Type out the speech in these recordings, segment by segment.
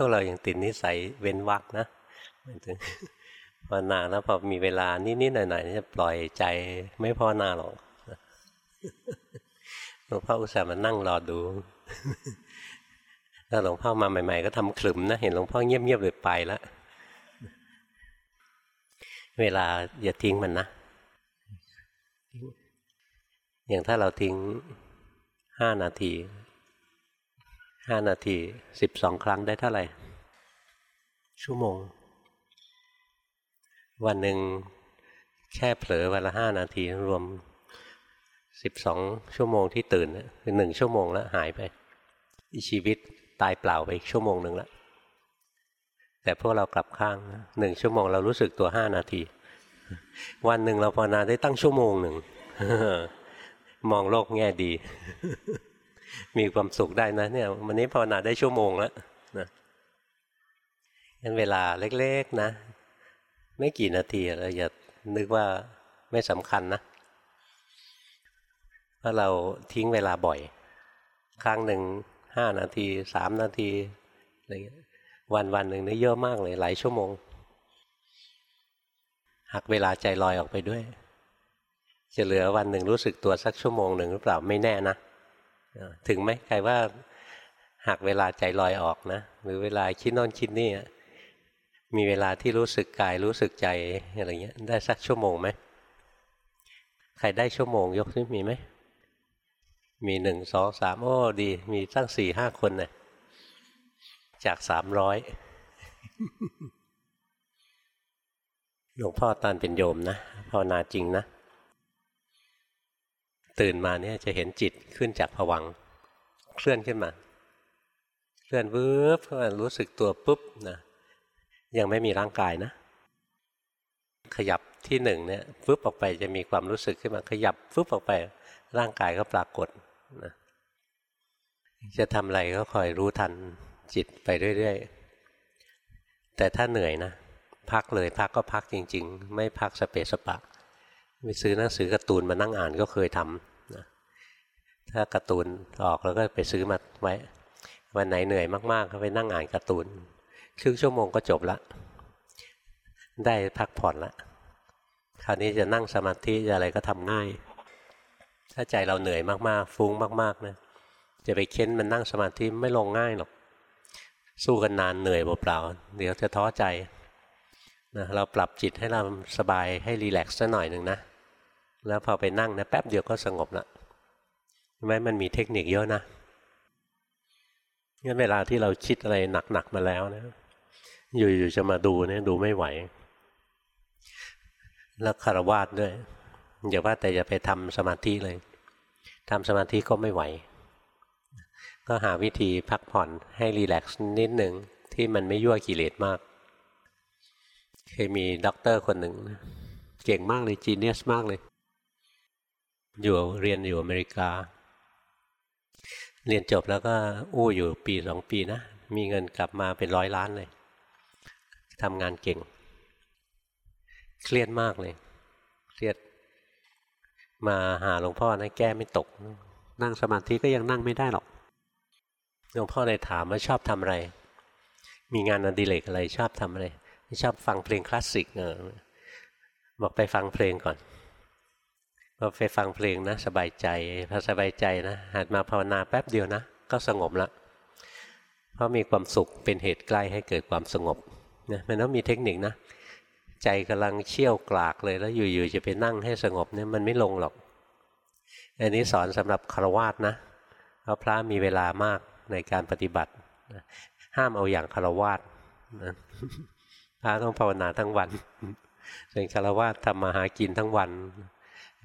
พวกเรายังติดนิสัยเว้นวักนะภาวนาแล้วพอมีเวลานิดๆหน่อยๆจะปล่อยใจไม่ภาวนาหรอกหลวงพ่ออุตส่าห์มานั่งรอดูถ้าหลวงพ่อมาใหม่ ๆ ก็ทำขลุ่มนะ เห็นหลวงพ่อเงียบๆเลยไปแล้วเวลาอย่าทิ้งมันนะ อย่างถ้าเราทิ้งห้านาที ห้านาทีสิบสองครั้งได้เท่าไหร่ ชั่วโมง วันหนึ่งแค่เผลอวันละห้านาทีรวมสิบสองชั่วโมงที่ตื่นคือหนึ่งชั่วโมงแล้วหายไปชีวิตตายเปล่าไปอีกชั่วโมงหนึ่งแล้วแต่พวกเรากลับข้างหนึ่งชั่วโมงเรารู้สึกตัวห้านาที วันหนึ่งเราภาวนาได้ตั้งชั่วโมงหนึ่งมองโลกแง่ดี มีความสุขได้นะเนี่ยวันนี้ภาวนาได้ชั่วโมงแล้วนะงั้นเวลาเล็กๆนะ ไม่กี่นาทีเราอย่านึกว่าไม่สำคัญนะเพราะเราทิ้งเวลาบ่อย ครั้งหนึ่งห้านาทีสามนาทีอะไรเงี้ยวันวันหนึ่งนี่เยอะมากเลยหลายชั่วโมง หักเวลาใจลอยออกไปด้วย จะเหลือวันหนึ่งรู้สึกตัวสักชั่วโมงหนึ่งหรือเปล่าไม่แน่นะ ถึงไหมใครว่าหักเวลาใจลอยออกนะ หรือเวลาคิดนอนคิดนี่มีเวลาที่รู้สึกกายรู้สึกใจอะไรเงี้ย ได้สักชั่วโมงไหมใครได้ชั่วโมงยกขึ้นมีไหมมีหนึ่งสองสามโอ้ดี มีตั้งสี่ห้าคนนะจากสามร้อยหลวงพ่อตอนเป็นโยมนะภาวนาจริงนะ ตื่นมาเนี่ยจะเห็นจิตขึ้นจากผวังเคลื่อนขึ้นมา เคลื่อนวืบรู้สึกตัวปุ๊บนะยังไม่มีร่างกายนะ ขยับที่หนึ่งเนี่ยฟึบออกไปจะมีความรู้สึกขึ้นมาขยับฟึบออกไปร่างกายก็ปรากฏนะจะทำอะไรก็คอยรู้ทันจิตไปเรื่อยๆ แต่ถ้าเหนื่อยนะ พักเลยพักก็พักจริง ๆ ไม่พักสเปสปะไปซื้อหนังสือการ์ตูนมานั่งอ่านก็เคยทำ ถ้าการ์ตูนออกแล้วก็ไปซื้อมาไว้ วันไหนเหนื่อยมากๆก็ไปนั่งอ่านการ์ตูนครึ่งชั่วโมงก็จบละ ได้พักผ่อนละคราวนี้จะนั่งสมาธิจะอะไรก็ทำง่าย ถ้าใจเราเหนื่อยมากๆ ฟุ้งมากๆนะจะไปเค้นมันนั่งสมาธิไม่ลงง่ายหรอกสู้กันนานเหนื่อยเปล่าๆเดี๋ยวจะท้อใจนะเราปรับจิตให้เราสบายให้รีแลกซ์สักหน่อยหนึ่งนะ แล้วพอไปนั่งนะแป๊บเดียวก็สงบละ ไหมมันมีเทคนิคเยอะนะงั้นเวลาที่เราคิดอะไรหนักๆมาแล้วนะอยู่ๆจะมาดูเนี่ยดูไม่ไหว แล้วคารวาสด้วยอย่าว่าแต่จะไปทำสมาธิเลยทำสมาธิก็ไม่ไหว ก็หาวิธีพักผ่อนให้รีแลกซ์นิดหนึ่งที่มันไม่ยั่วกิเลสมาก เคยมีด็อกเตอร์คนหนึ่งเก่งมากเลยจีเนียสมากเลย อยู่เรียนอยู่อเมริกา เรียนจบแล้วก็อู้อยู่ปีสองปีนะ มีเงินกลับมาเป็นร้อยล้านเลยทำงานเก่ง เครียดมากเลย เครียด มาหาหลวงพ่อนะแก้ไม่ตก นั่งสมาธิก็ยังนั่งไม่ได้หรอกหลวงพ่อเลยถามว่าชอบทำอะไร มีงานอดิเรกอะไรชอบทำอะไรชอบฟังเพลงคลาสสิกเออบอกไปฟังเพลงก่อน พอไปฟังเพลงนะ สบายใจพอสบายใจนะหัดมาภาวนาแป๊บเดียวนะ ก็สงบละเพราะมีความสุขเป็นเหตุใกล้ให้เกิดความสงบนะมันต้องมีเทคนิคนะ ใจกำลังเชี่ยวกลากเลยแล้วอยู่ๆจะไปนั่งให้สงบเนี่ยมันไม่ลงหรอก อันนี้สอนสำหรับคารวาสนะเพราะพระมีเวลามากในการปฏิบัติห้ามเอาอย่างคารวาสนะพระต้องภาวนาทั้งวันเป็นคารวาสทำมาหากินทั้งวัน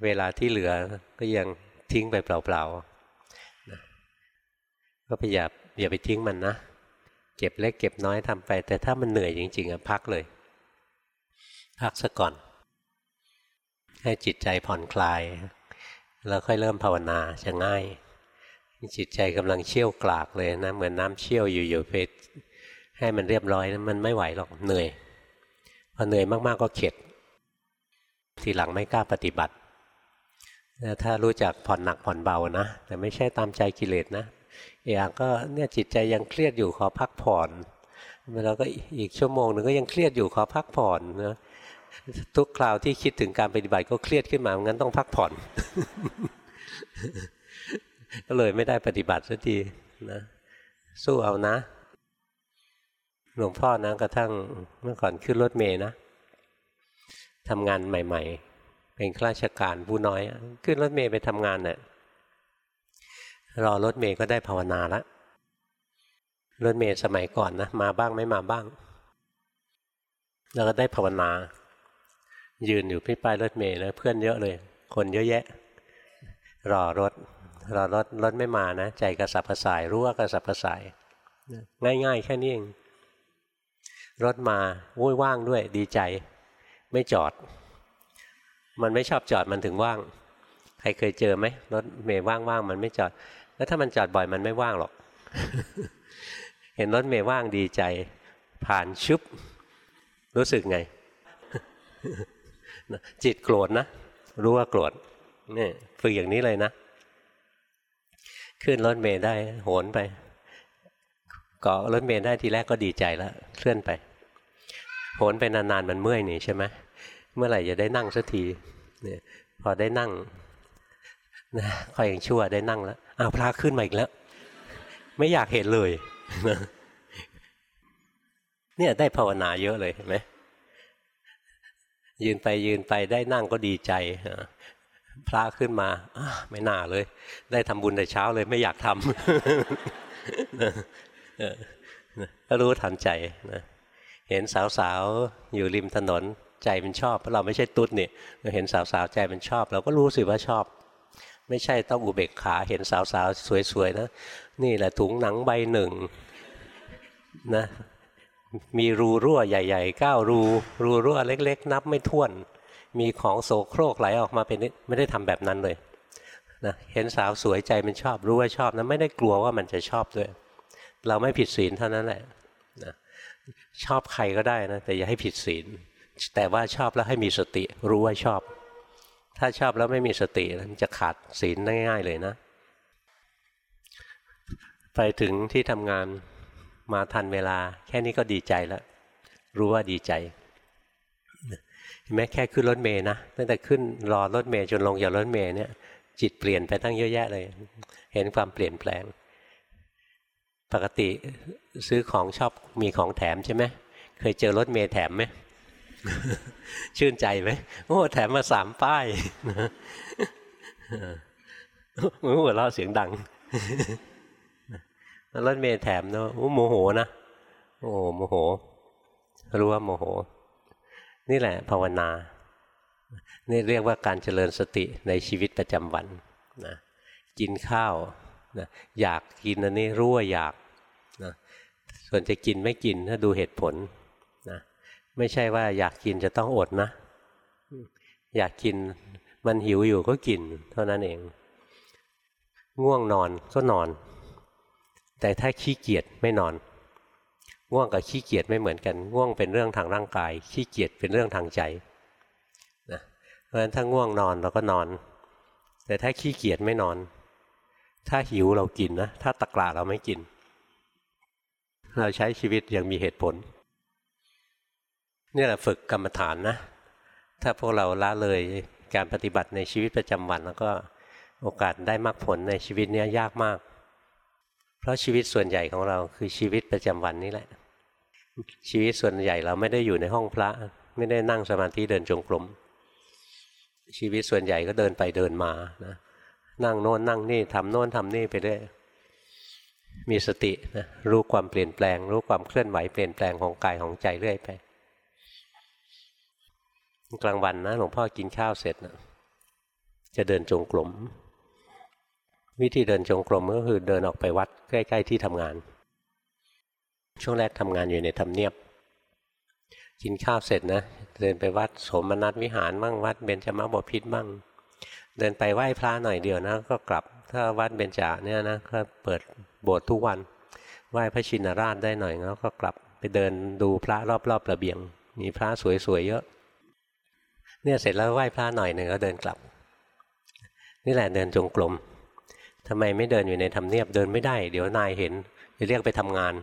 เวลาที่เหลือก็ยังทิ้งไปเปล่าๆก็พยายามอย่าไปทิ้งมันนะเก็บเล็กเก็บน้อยทำไป แต่ถ้ามันเหนื่อยจริงๆอะพักเลย พักซะก่อน ให้จิตใจผ่อนคลาย แล้วค่อยเริ่มภาวนาจะง่าย จิตใจกำลังเชี่ยวกลากเลยนะเหมือนน้ำเชี่ยวอยู่ๆไปให้มันเรียบร้อยนะมันไม่ไหวหรอกเหนื่อยพอเหนื่อยมากๆก็เข็ด ทีหลังไม่กล้าปฏิบัติ ถ้ารู้จักผ่อนหนักผ่อนเบานะ แต่ไม่ใช่ตามใจกิเลสนะเองก็เนี่ยจิตใจยังเครียดอยู่ขอพักผ่อนแล้วก็อีกชั่วโมงหนึ่งก็ยังเครียดอยู่ขอพักผ่อนนะทุกคราวที่คิดถึงการปฏิบัติก็เครียดขึ้นมางั้นต้องพักผ่อน ก็เลยไม่ได้ปฏิบัติสักทีนะสู้เอานะ หลวงพ่อนะกระทั่งเมื่อก่อนขึ้นรถเมย์นะทำงานใหม่ ๆ เป็นข้าราชการผู้น้อย ขึ้นรถเมย์ไปทำงานเนะ่ยรอรถเมย์ก็ได้ภาวนาละรถเมย์สมัยก่อนนะมาบ้างไม่มาบ้าง แล้วก็ได้ภาวนา ยืนอยู่พี่ป้ายรถเมย์แล้วเพื่อนเยอะเลย คนเยอะแยะ รอรถ รอรถรถไม่มานะ ใจกระสับกระส่ายรู้ว่ากระสับกระส่าย ง่าย ๆ แค่นี้เองรถมาวุ้ยว่างด้วยดีใจ ไม่จอด มันไม่ชอบจอดมันถึงว่าง ใครเคยเจอไหมรถเมย์ว่างๆมันไม่จอด แล้วถ้ามันจอดบ่อยมันไม่ว่างหรอก เห็นรถเมย์ว่างดีใจ ผ่านชุบรู้สึกไง จิตโกรธนะ รู้ว่าโกรธนี่ฝึกอย่างนี้เลยนะ ขึ้นรถเมย์ได้โหนไปเกาะรถเมย์ได้ทีแรกก็ดีใจแล้วเคลื่อนไปโหนไปนานๆมันเมื่อยนี่ใช่ไหม เมื่อไหร่จะได้นั่งสักทีเนี่ยพอได้นั่งนะคอยอย่างชั่วได้นั่งแล้วอ้าวพระขึ้นมาอีกแล้ว ไม่อยากเห็นเลยเนี่ยได้ภาวนาเยอะเลยเห็นไหมยืนไปยืนไปได้นั่งก็ดีใจพระขึ้นมาไม่น่าเลย ได้ทำบุญแต่เช้าเลยไม่อยากทำก็รู้ทันใจนะเห็นสาวๆอยู่ริมถนน ใจมันชอบเพราะเราไม่ใช่ตุ๊ดนี่เราเห็นสาวๆใจมันชอบ เราก็รู้สิว่าชอบ ไม่ใช่ต้องอุเบกขาเห็นสาวๆสวยๆนะนี่แหละถุงหนังใบหนึ่งนะมีรูรั่วใหญ่ๆเก้ารู รูรั่วเล็ก ๆ นับไม่ถ้วน มีของโสโครกไหลออกมาเป็นไม่ได้ทำแบบนั้นเลยนะเห็นสาวสวยใจมันชอบรู้ว่าชอบนะไม่ได้กลัวว่ามันจะชอบด้วย เราไม่ผิดศีลเท่านั้นแหละนะชอบใครก็ได้นะแต่อย่าให้ผิดศีล แต่ว่าชอบแล้วให้มีสติ รู้ว่าชอบ ถ้าชอบแล้วไม่มีสติมันจะขาดศีลง่าย ๆ เลยนะ ไปถึงที่ทำงานมาทันเวลา แค่นี้ก็ดีใจแล้ว รู้ว่าดีใจเห็นไหมแค่ขึ้นรถเมย์นะตั้งแต่ขึ้นรอรถเมย์จนลงจากรถเมย์เนี่ย จิตเปลี่ยนไปตั้งเยอะแยะเลย เห็นความเปลี่ยนแปลง ปกติซื้อของชอบมีของแถมใช่ไหมเคยเจอรถเมย์แถมไหม ชื่นใจไหมโอ้แถมมาสามป้ายมือหัวเราะเสียงดังรถเมย์แถมเนาะโมโหนะโอ้โมโห รู้ว่าโมโห นี่แหละ ภาวนา นี่เรียกว่าการเจริญสติในชีวิตประจำวันนะกินข้าวนะอยากกินอันนี้รู้ว่าอยากนะส่วนจะกินไม่กินถ้าดูเหตุผล ไม่ใช่ว่าอยากกินจะต้องอดนะ อยากกินมันหิวอยู่ก็กิน เท่านั้นเอง ง่วงนอนก็นอน แต่ถ้าขี้เกียจไม่นอน ง่วงกับขี้เกียจไม่เหมือนกัน ง่วงเป็นเรื่องทางร่างกาย ขี้เกียจเป็นเรื่องทางใจนะเพราะฉะนั้นถ้าง่วงนอนเราก็นอน แต่ถ้าขี้เกียจไม่นอน ถ้าหิวเรากินนะ ถ้าตะกร้าเราไม่กิน เราใช้ชีวิตอย่างมีเหตุผล นี่แหละฝึกกรรมฐานนะ ถ้าพวกเราละเลยการปฏิบัติในชีวิตประจำวันแล้วก็โอกาสได้มรรคผลในชีวิตนี้ยากมาก เพราะชีวิตส่วนใหญ่ของเราคือชีวิตประจำวันนี้แหละ ชีวิตส่วนใหญ่เราไม่ได้อยู่ในห้องพระ ไม่ได้นั่งสมาธิเดินจงกรมชีวิตส่วนใหญ่ก็เดินไปเดินมานะนั่งโน่นนั่งนี่ทำโน่นทำนี่ไปเรื่อยมีสตินะรู้ความเปลี่ยนแปลง รู้ความเคลื่อนไหวเปลี่ยนแปลงของกายของใจเรื่อยไป กลางวันนะหลวงพ่อกินข้าวเสร็จนะจะเดินจงกรมวิธีเดินจงกรมก็คือเดินออกไปวัดใกล้ ๆ ที่ทำงาน ช่วงแรกทำงานอยู่ในทำเนียบ กินข้าวเสร็จนะเดินไปวัดสมนัตวิหารบ้างวัดเบญจมบพิษบ้าง เดินไปไหว้พระหน่อยเดียวนะ ก็กลับถ้าวัดเบญจาเนี่ยนะก็เปิดโบสถ์ทุกวัน ไหว้พระชินราชได้หน่อยแล้วก็กลับไปเดินดูพระรอบๆระเบียง มีพระสวยๆเยอะ เนี่ยเสร็จแล้วไหว้พระหน่อยหนึ่งก็เดินกลับ นี่แหละเดินจงกรมทำไมไม่เดินอยู่ในธรรมเนียบเดินไม่ได้ เดี๋ยวนายเห็นจะเรียกไปทำงาน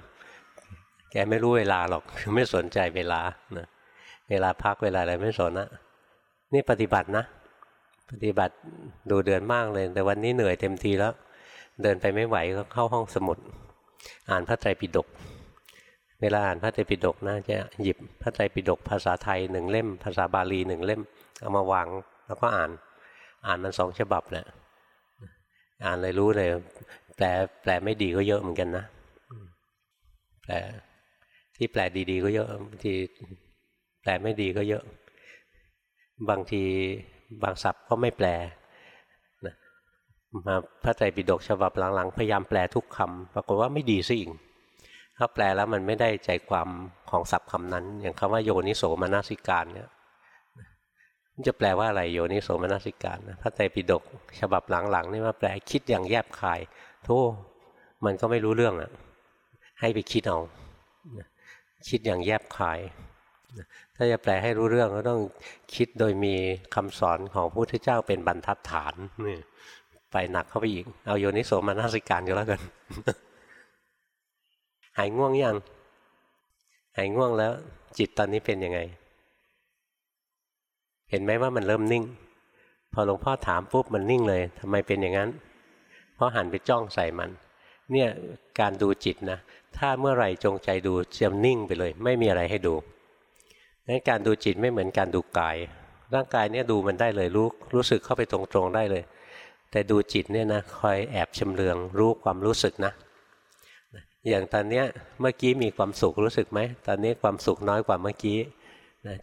แกไม่รู้เวลาหรอกไม่สนใจเวลานะเวลาพักเวลาอะไรไม่สนนะนี่ปฏิบัตินะ ปฏิบัติดูเดือนมากเลย แต่วันนี้เหนื่อยเต็มทีแล้ว เดินไปไม่ไหวก็เข้าห้องสมุด อ่านพระไตรปิฎก เวลาอ่านพระไตรปิฎกนะจะหยิบพระไตรปิฎกภาษาไทยหนึ่งเล่ม ภาษาบาลีหนึ่งเล่ม เอามาวางแล้วก็อ่าน อ่านมันสองฉบับแหละอ่านเลยรู้เลย แปลแปลไม่ดีก็เยอะเหมือนกันนะแปลที่แปลดีๆก็เยอะบางทีแปลไม่ดีก็เยอะ บางทีบางศัพท์ก็ไม่แปลมาพระไตรปิฎกฉบับหลังๆ พยายามแปลทุกคำปรากฏว่าไม่ดีซะอีก ถ้าแปลแล้วมันไม่ได้ใจความของศัพท์คำนั้น อย่างคำว่าโยนิโสมนสิการเนี่ยจะแปลว่าอะไรโยนิโสมนสิการพระไตรปิฎกฉบับหลังๆนี่มาแปลคิดอย่างแยบคายโธ่มันก็ไม่รู้เรื่องอะ ให้ไปคิดเอาคิดอย่างแยบคาย ถ้าจะแปลให้รู้เรื่องก็ต้องคิดโดยมีคำสอนของพระพุทธเจ้าเป็นบรรทัดฐานนี่ไปหนักเข้าไปอีก เอาโยนิโสมนสิการก็แล้วกัน หายง่วงยัง หายง่วงแล้ว จิตตอนนี้เป็นยังไง เห็นไหมว่ามันเริ่มนิ่ง พอหลวงพ่อถามปุ๊บมันนิ่งเลยทำไมเป็นอย่างนั้น เพราะหันไปจ้องใส่มัน เนี่ยการดูจิตนะ ถ้าเมื่อไหร่จงใจดูจะนิ่งไปเลย ไม่มีอะไรให้ดูงั้นการดูจิตไม่เหมือนการดูกาย ร่างกายเนี่ยดูมันได้เลยรู้รู้สึกเข้าไปตรงๆได้เลย แต่ดูจิตเนี่ยนะคอยแอบชำเลืองรู้ความรู้สึกนะ อย่างตอนเนี้ยเมื่อกี้มีความสุขรู้สึกไหมตอนนี้ความสุขน้อยกว่าเมื่อกี้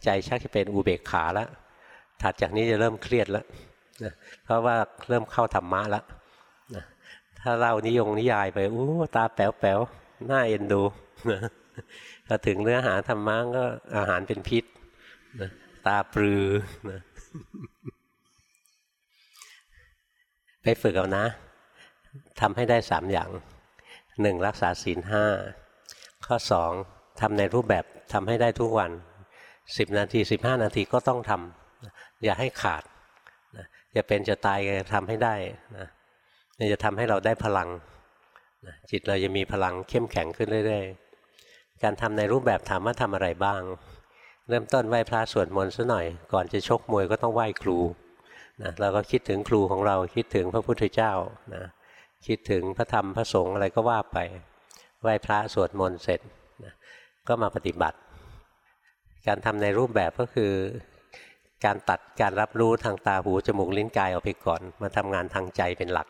ใจชักจะเป็นอุเบกขาแล้วถัดจากนี้จะเริ่มเครียดแล้วนะเพราะว่าเริ่มเข้าธรรมะแล้วนะถ้าเล่านิยงนิยายไปอู้ตาแป๋วๆน่าเอ็นดูนะพอถึงเนื้อหาธรรมะก็อาหารเป็นพิษนะตาปลือนะไปฝึกเอานะทำให้ได้สามอย่าง หนึ่งรักษาศีลห้าข้อสองทำในรูปแบบทำให้ได้ทุกวันสิบนาทีสิบห้านาทีก็ต้องทำอย่าให้ขาดอย่าเป็นจะตายทำให้ได้นะจะทำให้เราได้พลังจิตเราจะมีพลังเข้มแข็งขึ้นเรื่อยๆ การทำในรูปแบบถามว่าทำอะไรบ้าง เริ่มต้นไหว้พระสวดมนต์ซะหน่อย ก่อนจะชกมวยก็ต้องไหว้ครูนะเราก็คิดถึงครูของเราคิดถึงพระพุทธเจ้านะ คิดถึงพระธรรมพระสงฆ์อะไรก็ว่าไปไหว้พระสวดมนต์เสร็จนะก็มาปฏิบัติ การทำในรูปแบบก็คือการตัดการรับรู้ทางตาหูจมูกลิ้นกายออกไปก่อน มาทำงานทางใจเป็นหลัก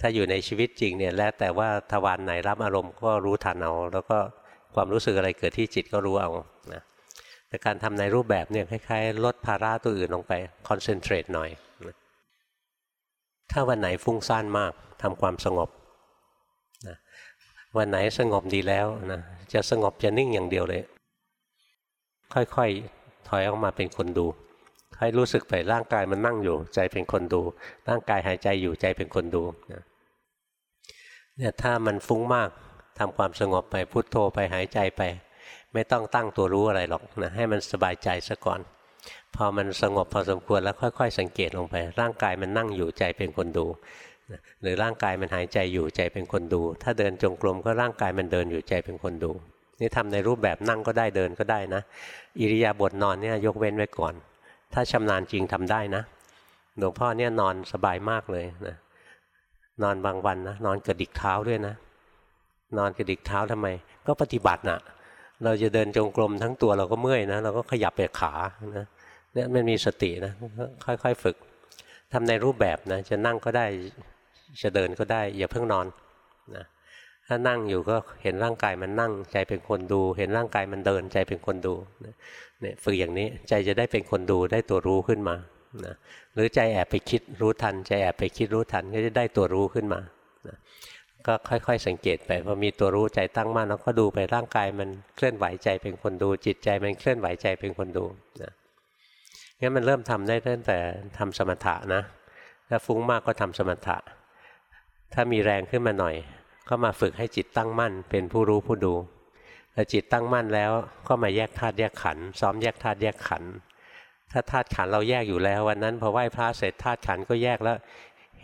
ถ้าอยู่ในชีวิตจริงเนี่ยแล้วแต่ว่าทวารไหนรับอารมณ์ก็รู้ทันเอาแล้วก็ความรู้สึกอะไรเกิดที่จิตก็รู้เอานะแต่การทำในรูปแบบเนี่ยคล้ายๆ ลดภาระตัวอื่นลงไปคอนเซนเทรตหน่อยนะ ถ้าวันไหนฟุ้งซ่านมากทำความสงบนะวันไหนสงบดีแล้วนะจะสงบจะนิ่งอย่างเดียวเลย ค่อยๆถอยออกมาเป็นคนดูให้รู้สึกไปร่างกายมันนั่งอยู่ ใจเป็นคนดู ร่างกายหายใจอยู่ใจเป็นคนดูเนี่ยถ้ามันฟุ้งมากทำความสงบไปพุโทโธไปหายใจไป ไม่ต้องตั้งตัวรู้อะไรหรอกนะให้มันสบายใจซะก่อน พอมันสงบพอสมควรแล้วค่อย ๆ สังเกตลงไป ร่างกายมันนั่งอยู่ใจเป็นคนดู หรือร่างกายมันหายใจอยู่ใจเป็นคนดู ถ้าเดินจงกรมก็ร่างกายมันเดินอยู่ใจเป็นคนดู นี่ทำในรูปแบบนั่งก็ได้เดินก็ได้นะ อิริยาบถนอนเนี่ยยกเว้นไว้ก่อน ถ้าชำนาญจริงทำได้นะหลวงพ่อเนี่ยนอนสบายมากเลยนะนอนบางวันนะนอนกระดิกเท้าด้วยนะ นอนกระดิกเท้าทำไม ก็ปฏิบัตินะ่ะ เราจะเดินจงกรมทั้งตัวเราก็เมื่อยนะ เราก็ขยับไปขานะ เนี่ยมันมีสตินะค่อยๆฝึกทำในรูปแบบนะจะนั่งก็ได้จะเดินก็ได้อย่าเพิ่งนอนนะถ้านั่งอยู่ก็เห็นร่างกายมันนั่งใจเป็นคนดู เห็นร่างกายมันเดินใจเป็นคนดูเนี่ยฝึกอย่างนี้ใจจะได้เป็นคนดูได้ตัวรู้ขึ้นมานะหรือใจแอบไปคิดรู้ทันใจแอบไปคิดรู้ทันก็จะได้ตัวรู้ขึ้นมานะก็ค่อยๆ สังเกตไปพอมีตัวรู้ใจตั้งมั่นแล้วก็ดูไปร่างกายมันเคลื่อนไหวใจเป็นคนดู จิตใจมันเคลื่อนไหวใจเป็นคนดูนะ งั้นมันเริ่มทำได้ตั้งแต่ทำสมถะนะถ้าฟุ้งมากก็ทำสมถะ ถ้ามีแรงขึ้นมาหน่อย ก็มาฝึกให้จิตตั้งมั่น เป็นผู้รู้ผู้ดูพอจิตตั้งมั่นแล้วก็มาแยกธาตุแยกขันธ์ซ้อมแยกธาตุแยกขันธ์ถ้าธาตุขันธ์เราแยกอยู่แล้ววันนั้นพอไหว้พระเสร็จธาตุขันธ์ก็แยกแล้ว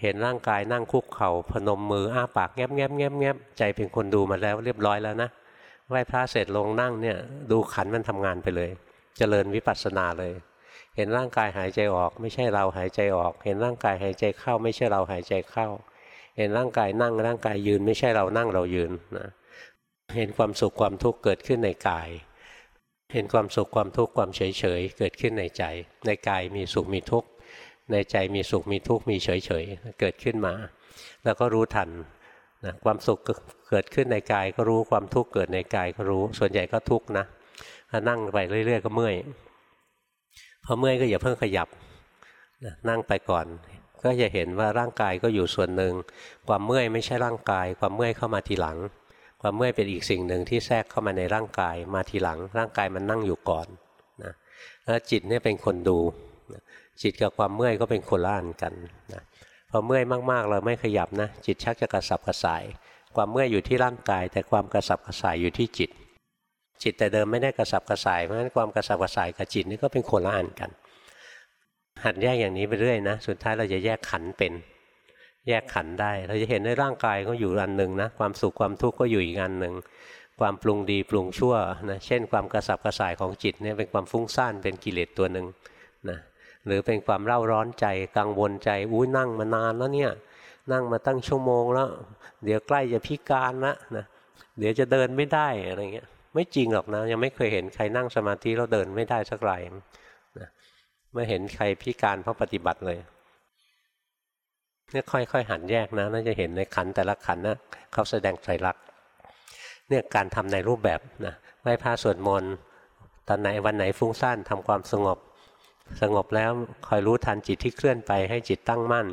เห็นร่างกายนั่งคุกเข่าพนมมืออ้าปากแงบแงบแงบแงบใจเป็นคนดูมาแล้วเรียบร้อยแล้วนะไหว้พระเสร็จลงนั่งเนี่ยดูขันมันทำงานไปเลยเจริญวิปัสสนาเลย เห็นร่างกายหายใจออก ไม่ใช่เราหายใจออก เห็นร่างกายหายใจเข้า ไม่ใช่เราหายใจเข้า เห็นร่างกายนั่งร่างกายยืน ไม่ใช่เรานั่งเรายืนนะเห็นความสุขความทุกข์เกิดขึ้นในกาย เห็นความสุขความทุกข์ความเฉยเฉยเกิดขึ้นในใจ ในกายมีสุขมีทุกข์ในใจมีสุขมีทุกข์มีเฉยเฉยเกิดขึ้นมา แล้วก็รู้ทันนะความสุขเกิดขึ้นในกายก็รู้ความทุกข์เกิดในกายก็รู้ ส่วนใหญ่ก็ทุกข์นะนั่งไปเรื่อย ๆ ก็เมื่อย พอเมื่อยก็อย่าเพิ่งขยับนั่งไปก่อน ก็จะเห็นว่าร่างกายก็อยู่ส่วนหนึ่ง ความเมื่อยไม่ใช่ร่างกาย ความเมื่อยเข้ามาทีหลัง ความเมื่อยเป็นอีกสิ่งหนึ่งที่แทรกเข้ามาในร่างกายมาทีหลัง ร่างกายมันนั่งอยู่ก่อนนะแล้วจิตเนี่ยเป็นคนดูจิตกับความเมื่อยก็เป็นคนละอันกันนะพอเมื่อยมากๆเราไม่ขยับนะจิตชักจะกระสับกระส่าย ความเมื่อยอยู่ที่ร่างกาย แต่ความกระสับกระส่ายอยู่ที่จิต จิตแต่เดิมไม่ได้กระสับกระส่ายเพราะฉะนั้นความกระสับกระส่ายกับจิตนี่ก็เป็นคนละอันกัน หัดแยกอย่างนี้ไปเรื่อยนะสุดท้ายเราจะแยกขันเป็น แยกขันได้ เราจะเห็นในร่างกายก็อยู่อันหนึ่งนะความสุขความทุกข์ก็อยู่อีกอันหนึ่งความปรุงดีปรุงชั่วนะเช่น ความกระสับกระส่ายของจิตเนี่ยเป็นความฟุ้งซ่านเป็นกิเลสตัวหนึ่งนะหรือเป็นความเร่าร้อนใจกังวลใจอุ้ยนั่งมานานแล้วเนี่ยนั่งมาตั้งชั่วโมงแล้ว เดี๋ยวใกล้จะพิการละนะเดี๋ยวจะเดินไม่ได้อะไรเงี้ย ไม่จริงหรอกนะ ยังไม่เคยเห็นใครนั่งสมาธิแล้วเดินไม่ได้สักรายนะไม่เห็นใครพิการเพราะปฏิบัติเลยเนี่ยค่อยๆหันแยกนะน่าจะเห็นในขันแต่ละขันนะเขาแสดงใจรักเนี่ยการทำในรูปแบบนะไหว้พระสวดมนต์ตอนไหนวันไหนฟุ้งซ่านทำความสงบ สงบแล้วคอยรู้ทันจิตที่เคลื่อนไปให้จิตตั้งมั่น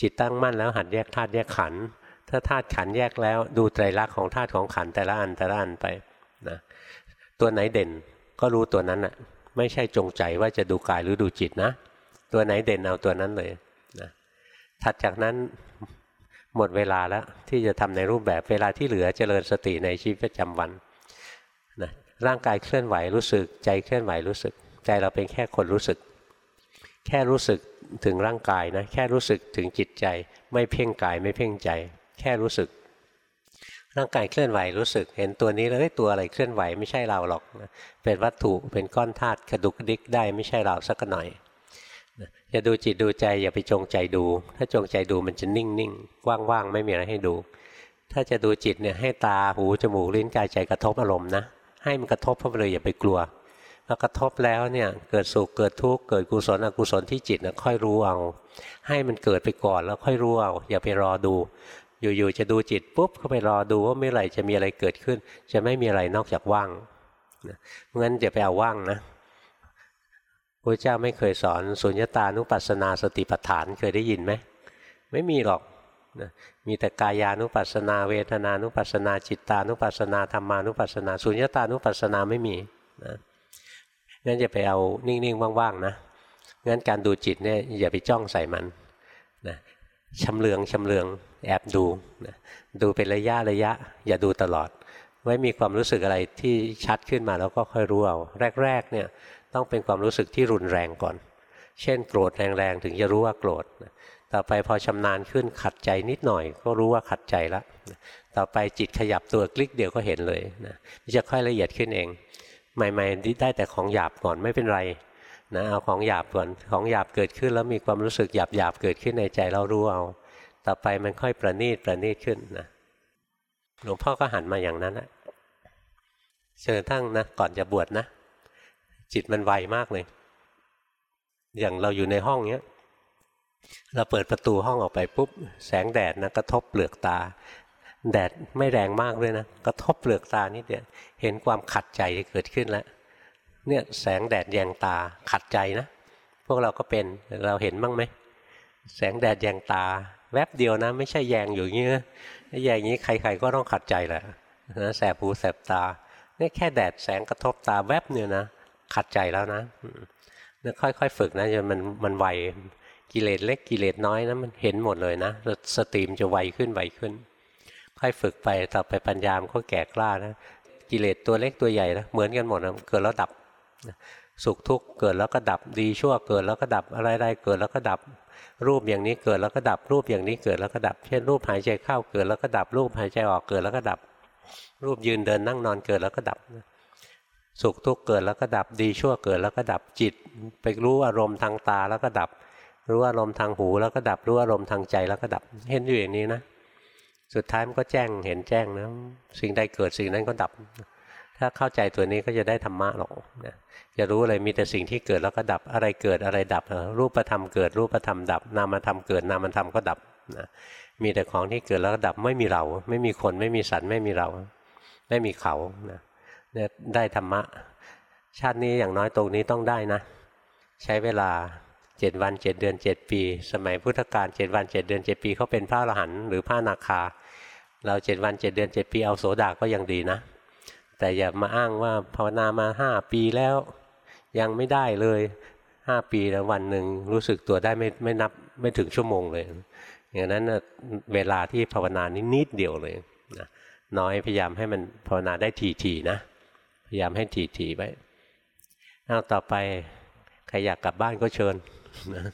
จิตตั้งมั่นแล้วหัดแยกธาตุแยกขันถ้าธาตุขันแยกแล้วดูไตรลักษณ์ของธาตุของขันแต่ละอันแต่ละอันไป นะตัวไหนเด่นก็รู้ตัวนั้นนะไม่ใช่จงใจว่าจะดูกายหรือดูจิตนะ ตัวไหนเด่นเอาตัวนั้นเลยนะถัดจากนั้นหมดเวลาแล้วที่จะทำในรูปแบบเวลาที่เหลือเจริญสติในชีวิตประจำวันนะร่างกายเคลื่อนไหวรู้สึก ใจเคลื่อนไหวรู้สึก ใจเราเป็นแค่คนรู้สึก แค่รู้สึกถึงร่างกายนะแค่รู้สึกถึงจิตใจ ไม่เพ่งกายไม่เพ่งใจ แค่รู้สึก ร่างกายเคลื่อนไหวรู้สึก เห็นตัวนี้แล้วตัวอะไรเคลื่อนไหวไม่ใช่เราหรอก เป็นวัตถุเป็นก้อนธาตุกระดุกกระดิกได้ไม่ใช่เราสักหน่อยจะดูจิตดูใจอย่าไปจงใจดู ถ้าจงใจดูมันจะนิ่งนิ่งว่างๆ ไม่มีอะไรให้ดู ถ้าจะดูจิตเนี่ยให้ตาหูจมูกลิ้นกายใจกระทบอารมณ์นะให้มันกระทบเข้าไปเลยอย่าไปกลัวพอกระทบแล้วเนี่ยเกิดสุขเกิดทุกข์เกิดกุศลอกุศลที่จิตนะค่อยรู้เอา ให้มันเกิดไปก่อนแล้วค่อยรู้เอาอย่าไปรอดู อยู่ๆจะดูจิตปุ๊บเข้าไปรอดูว่าเมื่อไหร่จะมีอะไรเกิดขึ้น จะไม่มีอะไรนอกจากว่างนะงั้นจะไปเอาว่างนะพระเจ้าไม่เคยสอนสุญญตานุปัสสนาสติปัฏฐานเคยได้ยินไหมไม่มีหรอกนะมีแต่กายานุปัสสนา เวทนานุปัสสนา จิตตานุปัสสนาธรรมานุปัสสนาสุญญตานุปัสสนาไม่มีนะงั้นอย่าไปเอานิ่งๆว่างๆนะงั้นการดูจิตเนี่ยอย่าไปจ้องใส่มันนะ ชำเลืองชำเลืองแอบดูนะดูเป็นระยะระยะ อย่าดูตลอด ไว้มีความรู้สึกอะไรที่ชัดขึ้นมาแล้วก็ค่อยรู้เอาแรกๆเนี่ยต้องเป็นความรู้สึกที่รุนแรงก่อน เช่น โกรธแรงๆถึงจะรู้ว่าโกรธต่อไปพอชำนาญขึ้นขัดใจนิดหน่อย ก็รู้ว่าขัดใจแล้วต่อไปจิตขยับตัวคลิกเดียวก็เห็นเลยนะจะค่อยละเอียดขึ้นเอง ใหม่ๆได้แต่ของหยาบก่อนไม่เป็นไร นะเอาของหยาบก่อนของหยาบเกิดขึ้น แล้วมีความรู้สึกหยาบหยาบเกิดขึ้นในใจเรารู้เอา ต่อไปมันค่อยประณีตประณีตขึ้นนะหลวงพ่อก็หันมาอย่างนั้นแหละเชิญทั้งนะก่อนจะบวชนะ จิตมันไวมากเลย อย่างเราอยู่ในห้องเนี้ยเราเปิดประตูห้องออกไปปุ๊บ แสงแดดนะกระทบเปลือกตา แดดไม่แรงมากเลยนะ กระทบเปลือกตานิดเดียวเห็นความขัดใจเกิดขึ้นแล้ว เนี่ยแสงแดดแยงตาขัดใจนะพวกเราก็เป็นเราเห็นบ้างไหมแสงแดดแยงตา แวบเดียวนะ ไม่ใช่แยงอยู่อย่างนี้นะแยงอย่างนี้ใครๆก็ต้องขัดใจแหละนะแสบหูแสบตาเนี่ยแค่แดดแสงกระทบตาแวบเนี่ยนะขัดใจแล้วนะเนี่ยค่อยๆฝึกนะจนมันมันไวกิเลสเล็กกิเลสน้อยนะมันเห็นหมดเลยนะสติมจะไวขึ้นไวขึ้น ค่อยฝึกไปต่อไปปัญญามก็แก่กล้านะกิเลสตัวเล็กตัวใหญ่นะเหมือนกันหมดนะเกิดแล้วดับ สุขทุกข์เกิดแล้วก็ดับดีชั่วเกิดแล้วก็ดับอะไรๆเกิดแล้วก็ดับ รูปอย่างนี้เกิดแล้วก็ดับรูปอย่างนี้เกิดแล้วก็ดับ เช่นรูปหายใจเข้าเกิดแล้วก็ดับรูปหายใจออกเกิดแล้วก็ดับ รูปยืนเดินนั่งนอนเกิดแล้วก็ดับ สุขทุกข์เกิดแล้วก็ดับดีชั่วเกิดแล้วก็ดับจิต ไปรู้อารมณ์ทางตาแล้วก็ดับ รู้อารมณ์ทางหูแล้วก็ดับรู้อารมณ์ทางใจแล้วก็ดับเห็นอยู่อย่างนี้นะ สุดท้ายมันก็แจ้งเห็นแจ้งนะสิ่งใดเกิดสิ่งนั้นก็ดับ ถ้าเข้าใจตัวนี้ก็จะได้ธรรมะหรอกนะจะรู้เลยมีแต่สิ่งที่เกิดแล้วก็ดับอะไรเกิดอะไรดับ รูปธรรมเกิดรูปธรรมดับ นามธรรมเกิดนามธรรมก็ดับนะมีแต่ของที่เกิดแล้วก็ดับไม่มีเรา ไม่มีคนไม่มีสัตว์ไม่มีเรา ไม่มีเขานะได้ธรรมะ ชาตินี้อย่างน้อยตรงนี้ต้องได้นะ ใช้เวลาเจ็ดวันเจ็ดเดือนเจ็ดปี สมัยพุทธกาลเจ็ดวันเจ็ดเดือนเจ็ดปีเขาเป็นพระอรหันต์หรือพระนาคา เราเจ็ดวันเจ็ดเดือนเจ็ดปีเอาโสดาก็ยังดีนะ แต่อย่ามาอ้างว่าภาวนามาห้าปีแล้ว ยังไม่ได้เลยห้าปีแล้ววันหนึ่งรู้สึกตัวได้ไม่ไม่นับไม่ถึงชั่วโมงเลย อย่างนั้นเวลาที่ภาวนานี้นิดเดียวเลยนะน้อยพยายามให้มันภาวนาได้ทีๆนะ พยายามให้ทีๆไว้เอาต่อไปใครอยากกลับบ้านก็เชิญนะ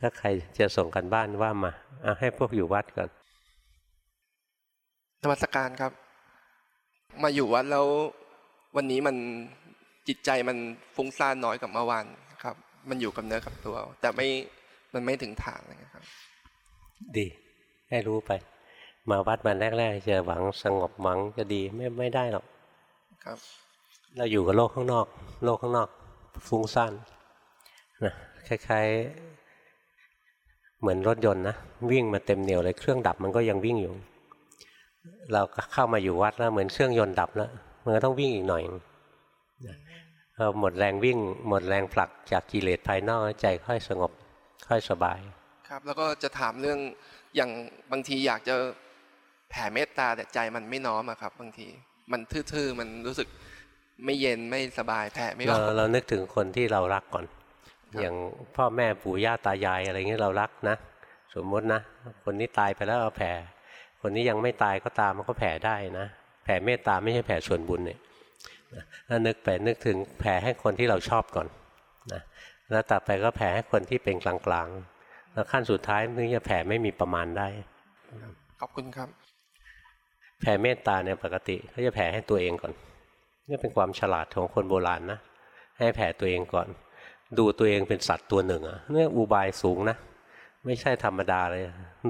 ถ้าใครจะส่งกันบ้านว่ามาเอาให้พวกอยู่วัดก่อนนมัสการครับ มาอยู่วัดแล้ววันนี้มันจิตใจมันฟุ้งซ่านน้อยกว่าเมื่อวานครับ มันอยู่กับเนื้อกับตัว แต่ไม่มันไม่ถึงฐานเลยครับ ดีให้รู้ไป มาวัดวันแรกๆจะหวังสงบหวังจะดีไม่ไม่ได้หรอกครับ เราอยู่กับโลกข้างนอก โลกข้างนอก ฟุ้งซ่านนะคล้ายๆ เหมือนรถยนต์นะวิ่งมาเต็มเหนียวเลยเครื่องดับมันก็ยังวิ่งอยู่ เราเข้ามาอยู่วัดแล้วเหมือนเครื่องยนต์ดับแล้วมันก็ต้องวิ่งอีกหน่อยพอหมดแรงวิ่ง หมดแรงผลักจากกิเลสภายนอกใจค่อยสงบ ค่อยสบาย ครับแล้วก็จะถามเรื่องอย่างบางทีอยากจะแผ่เมตตาแต่ใจมันไม่น้อมอะครับ บางที มันทื่อๆมันรู้สึกไม่เย็นไม่สบายแผ่ไม่อเราอกเรานึกถึงคนที่เรารักก่อนครับอย่างพ่อแม่ปู่ย่าตายายอะไรเงี้ยเรารักนะ สมมตินะ คนนี้ตายไปแล้วเอาแผ่ คนนี้ยังไม่ตายก็ตามมันก็แผ่ได้นะ แผ่เมตตาไม่ใช่แผ่ส่วนบุญเนี่ยแล้วนึกไปนึกถึงแผ่ให้คนที่เราชอบก่อนนะแล้วต่อไปก็แผ่ให้คนที่เป็นกลางๆ แล้วขั้นสุดท้ายนึกจะแผ่ไม่มีประมาณได้ ขอบคุณครับ แผ่เมตตาเนี่ยปกติเขาจะแผ่ให้ตัวเองก่อนนี่เป็นความฉลาดของคนโบราณนะ ให้แผ่ตัวเองก่อน ดูตัวเองเป็นสัตว์ตัวหนึ่งอะเนี่ยอุบายสูงนะ ไม่ใช่ธรรมดาเลย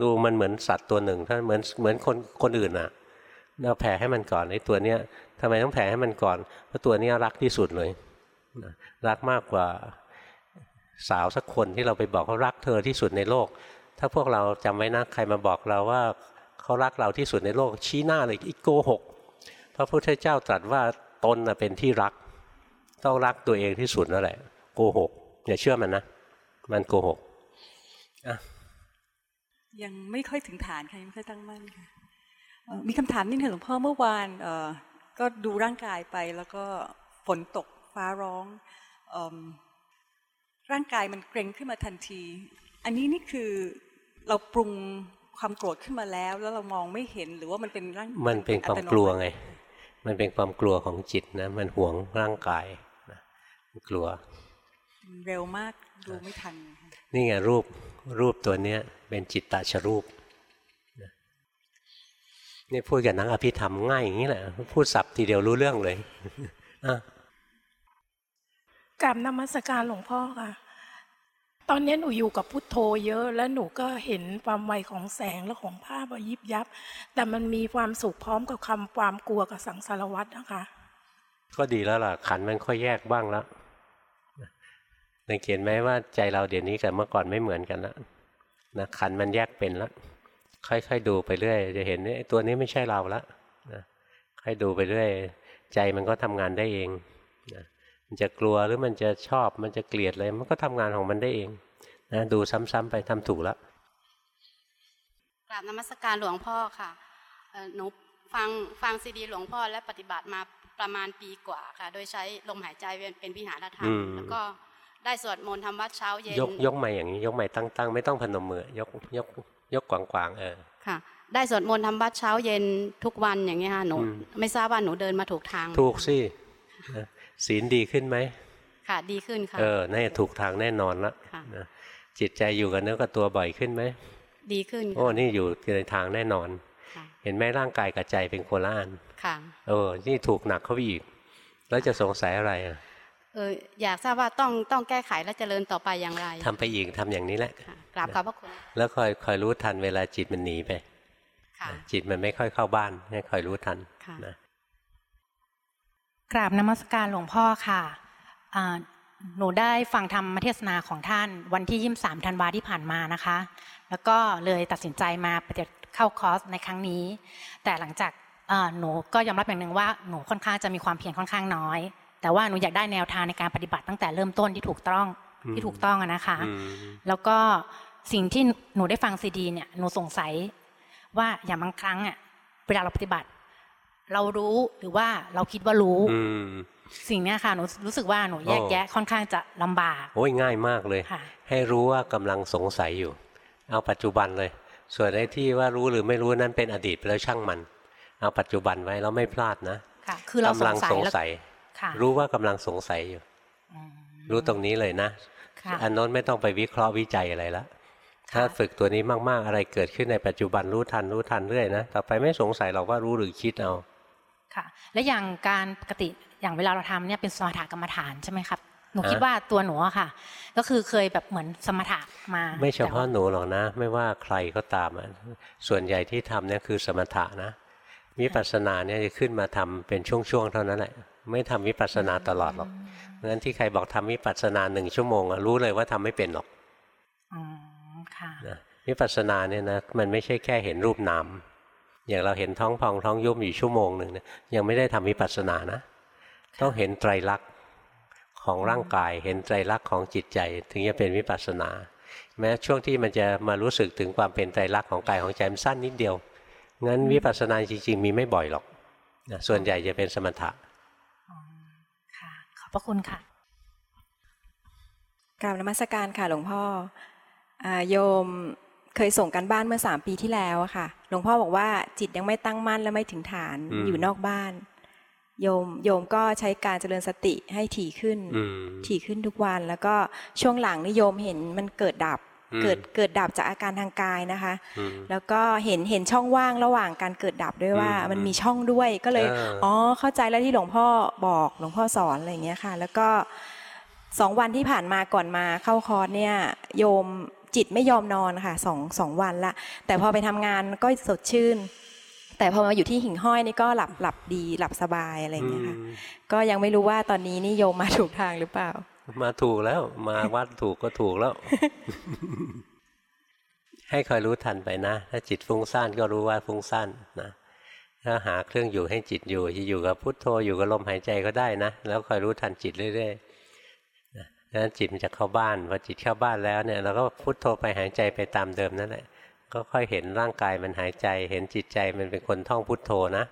ดูมันเหมือนสัตว์ตัวหนึ่งถ้าเหมือนเหมือนคนคนอื่นอะเราแผ่ให้มันก่อนไอ้ตัวเนี้ยทำไมต้องแผ่ให้มันก่อน เพราะตัวเนี้ยรักที่สุดเลยรักมากกว่าสาวสักคนที่เราไปบอกเขารักเธอที่สุดในโลก ถ้าพวกเราจำไว้นะใครมาบอกเราว่าเขารักเราที่สุดในโลก ชี้หน้าเลยอีกโกหกพระพุทธเจ้าตรัสว่าตนเป็นที่รัก ต้องรักตัวเองที่สุดนั่นแหละ โกหกอย่าเชื่อมันนะ มันโกหกอะ ยังไม่ค่อยถึงฐานค่ะยังไม่ค่อยตั้งมั่นค่ะเอ่อมีคำถามนิดหนึ่งหลวงพ่อเมื่อวานเอ่อก็ดูร่างกายไปแล้วก็ฝนตกฟ้าร้องเอิ่มร่างกายมันเกร็งขึ้นมาทันที อันนี้นี่คือเราปรุงความโกรธขึ้นมาแล้ว แล้วเรามองไม่เห็นหรือว่ามันเป็นร่างมันเป็นความกลัวไง มันเป็นความกลัวของจิตนะ มันหวงร่างกายนะกลัว เร็วมากดูไม่ทันค่ะนี่ไงรูปรูปตัวเนี้ยเป็นจิตตชรูปนะนี่พูดกับนักอภิธรรมง่ายอย่างนี้แหละ พูดสับทีเดียวรู้เรื่องเลยอะกราบนมัสการหลวงพ่อค่ะ ตอนนี้หนูอยู่กับพุทโธเยอะแล้วหนูก็เห็นความไวของแสงและของภาพว่ายิบยับ แต่มันมีความสุขพร้อมกับคำความกลัวกับสังสารวัตรนะคะ ก็ดีแล้วล่ะขันมันค่อยแยกบ้างแล้ว สังเกตไหมว่าใจเราเดี๋ยวนี้กับเมื่อก่อนไม่เหมือนกันแล้วนะขันมันแยกเป็นแล้วค่อยๆดูไปเรื่อยจะเห็นว่าไอ้ตัวนี้ไม่ใช่เราละนะค่อยดูไปเรื่อยใจมันก็ทำงานได้เองนะมันจะกลัวหรือมันจะชอบมันจะเกลียดอะไรมันก็ทำงานของมันได้เองนะดูซ้ำๆไปทำถูกแล้วกราบนมัสการหลวงพ่อค่ะเอ่อหนูฟังฟังซีดีหลวงพ่อและปฏิบัติมาประมาณปีกว่าค่ะ โดยใช้ลมหายใจเป็นเป็นวิหารธรรอืมมแล้วก็ ได้สวดมนต์ทำวัดเช้าเย็นยกยกใหม่อย่างนี้ยกใหม่ตั้งๆ ไม่ต้องพนมมือยกยกยกกวางๆเออค่ะ ได้สวดมนต์ทำวัดเช้าเย็นทุกวันอย่างเงี้ยค่ะหนูอืมไม่ทราบว่าหนูเดินมาถูกทางไหมถูกสินะศีลดีขึ้นไหมค่ะดีขึ้นค่ะเออนี่ถูกทางแน่นอนละค่ะนะจิตใจอยู่กับเนื้อกับตัวบ่อยขึ้นไหมดีขึ้นโอ้ค่ะนี่อยู่ในทางแน่นอนค่ะเห็นไหมร่างกายกับใจเป็นคนละอันค่ะเออนี่ถูกหนักเข้าไปอีก แล้วจะสงสัยอะไรอะ เอออยากทราบว่าต้องต้องแก้ไขและเจริญต่อไปอย่างไรทำไปอีกทำอย่างนี้แหละค่ะกราบขอบพระคุณ แล้วคอยคอยรู้ทันเวลาจิตมันหนีไปค่ะจิตมันไม่ค่อยเข้าบ้านให้คอยรู้ทันค่ะนะกราบนมัสการหลวงพ่อค่ะอ่าหนูได้ฟังธรรมเทศนาของท่านวันที่ยี่สามธันวาที่ผ่านมานะคะ แล้วก็เลยตัดสินใจมาปฏิบัติเข้าคอร์สในครั้งนี้ แต่หลังจากอ่าหนูก็ยอมรับอย่างหนึ่งว่าหนูค่อนข้างจะมีความเพียรค่อนข้างน้อย แต่ว่าหนูอยากได้แนวทางในการปฏิบัติตั้งแต่เริ่มต้นที่ถูกต้องที่ถูกต้องอะนะคะอืมแล้วก็สิ่งที่หนูได้ฟังซีดีเนี่ยหนูสงสัยว่าอย่างบางครั้งอะเวลาเราปฏิบัติ เรารู้หรือว่าเราคิดว่ารู้อืมสิ่งเนี้ยค่ะหนูรู้สึกว่าหนูแยกโอ้แยะค่อนข้างจะลำบากโอ้ยง่ายมากเลยค่ะให้รู้ว่ากำลังสงสัยอยู่ เอาปัจจุบันเลย ส่วนไอ้ที่ว่ารู้หรือไม่รู้นั้นเป็นอดีตไปแล้วช่างมัน เอาปัจจุบันไว้แล้วไม่พลาดนะค่ะคือเราสกำลังงสัย สงแล้วสัยค่ะรู้ว่ากำลังสงสัยอยู่อืมรู้ตรงนี้เลยนะค่ะอันโน้นไม่ต้องไปวิเคราะห์วิจัยอะไรละถ้าค่ะฝึกตัวนี้มากๆอะไรเกิดขึ้นในปัจจุบันรู้ทันรู้ทันเรื่อยนะต่อไปไม่สงสัยหรอกว่ารู้หรือคิดเอาค่ะ และอย่างการปกติอย่างเวลาเราทำเนี่ยเป็นสมถะกรรมฐานใช่ไหมครับหนูฮะคิดว่าตัวหนูอะค่ะ ก็คือเคยแบบเหมือนสมถะมา ไม่เฉพาะแต่ว่หนูหรอกนะ ไม่ว่าใครก็ตามอะส่วนใหญ่ที่ทำเนี่ยคือสมถะนะวิปัสสนาเนี่ยจะขึ้นมาทำเป็นช่วงๆเท่านั้นแหละ ไม่ทำวิปัสสนาตลอดหรอกเพราะฉะนั้นที่ใครบอกทำวิปัสสนาหนึ่งชั่วโมงอะรู้เลยว่าทำไม่เป็นหรอกอืมค่ะนะวิปัสสนาเนี่ยนะมันไม่ใช่แค่เห็นรูปนามอย่างเราเห็นท้องพองท้องยุบอยู่ชั่วโมงหนึ่งเนี่ยยังไม่ได้ทำวิปัสสนานะ ต้องเห็นไตรลักษณ์ของร่างกาย เห็นไตรลักษณ์ของจิตใจ ถึงจะเป็นวิปัสสนา แม้ช่วงที่มันจะมารู้สึกถึงความเป็นไตรลักษณ์ของกายของใจมันสั้นนิดเดียวงั้นวิปัสสนาจริงๆมีไม่บ่อยหรอกนะส่วนใหญ่จะเป็นสมถะค่ะขอบ พระคุณค่ะกราบนมัสการค่ะ หลวงพ่ออาโยมเคยส่งกันบ้านเมื่อสามปีที่แล้วอะค่ะ หลวงพ่อบอกว่าจิตยังไม่ตั้งมั่นและไม่ถึงฐานอืมอยู่นอกบ้าน โยมโยมก็ใช้การเจริญสติให้ถี่ขึ้นอืมถี่ขึ้นทุกวัน แล้วก็ช่วงหลังนิโยมเห็นมันเกิดดับอืม เกิดเกิดดับจากอาการทางกายนะคะอืมแล้วก็เห็นเห็นช่องว่างระหว่างการเกิดดับด้วยว่าอืมมันมีช่องด้วยก็เลยเอออ๋อ๋อเข้าใจแล้วที่หลวงพ่อบอกหลวงพ่อสอนอะไรอย่างเงี้ยค่ะ แล้วก็สองวันที่ผ่านมาก่อนมาเข้าคอร์สเนี่ยโยมจิตไม่ยอมนอนค่ะสองสองวันละ แต่พอไปทำงานก็สดชื่น แต่พอมาอยู่ที่หิ่งห้อยนี่ก็หลับหลับดีหลับสบายอะไรอย่างเงี้ยค่ะอืมก็ยังไม่รู้ว่าตอนนี้นี่โยมมาถูกทางหรือเปล่า มาถูกแล้ว มาวัดถูกก็ถูกแล้ว ให้คอยรู้ทันไปนะ ถ้าจิตฟุ้งซ่านก็รู้ว่าฟุ้งซ่านนะถ้าหาเครื่องอยู่ให้จิตอยู่จะอยู่กับพุทโธอยู่กับลมหายใจก็ได้นะ แล้วคอยรู้ทันจิตเรื่อยๆนะนั้นจิตมันจะเข้าบ้านพอจิตเข้าบ้านแล้วเนี่ยเราก็พุทโธไปหายใจไปตามเดิมนั่นแหละก็ค่อยเห็นร่างกายมันหายใจ เห็นจิตใจมันเป็นคนท่องพุทโธนะ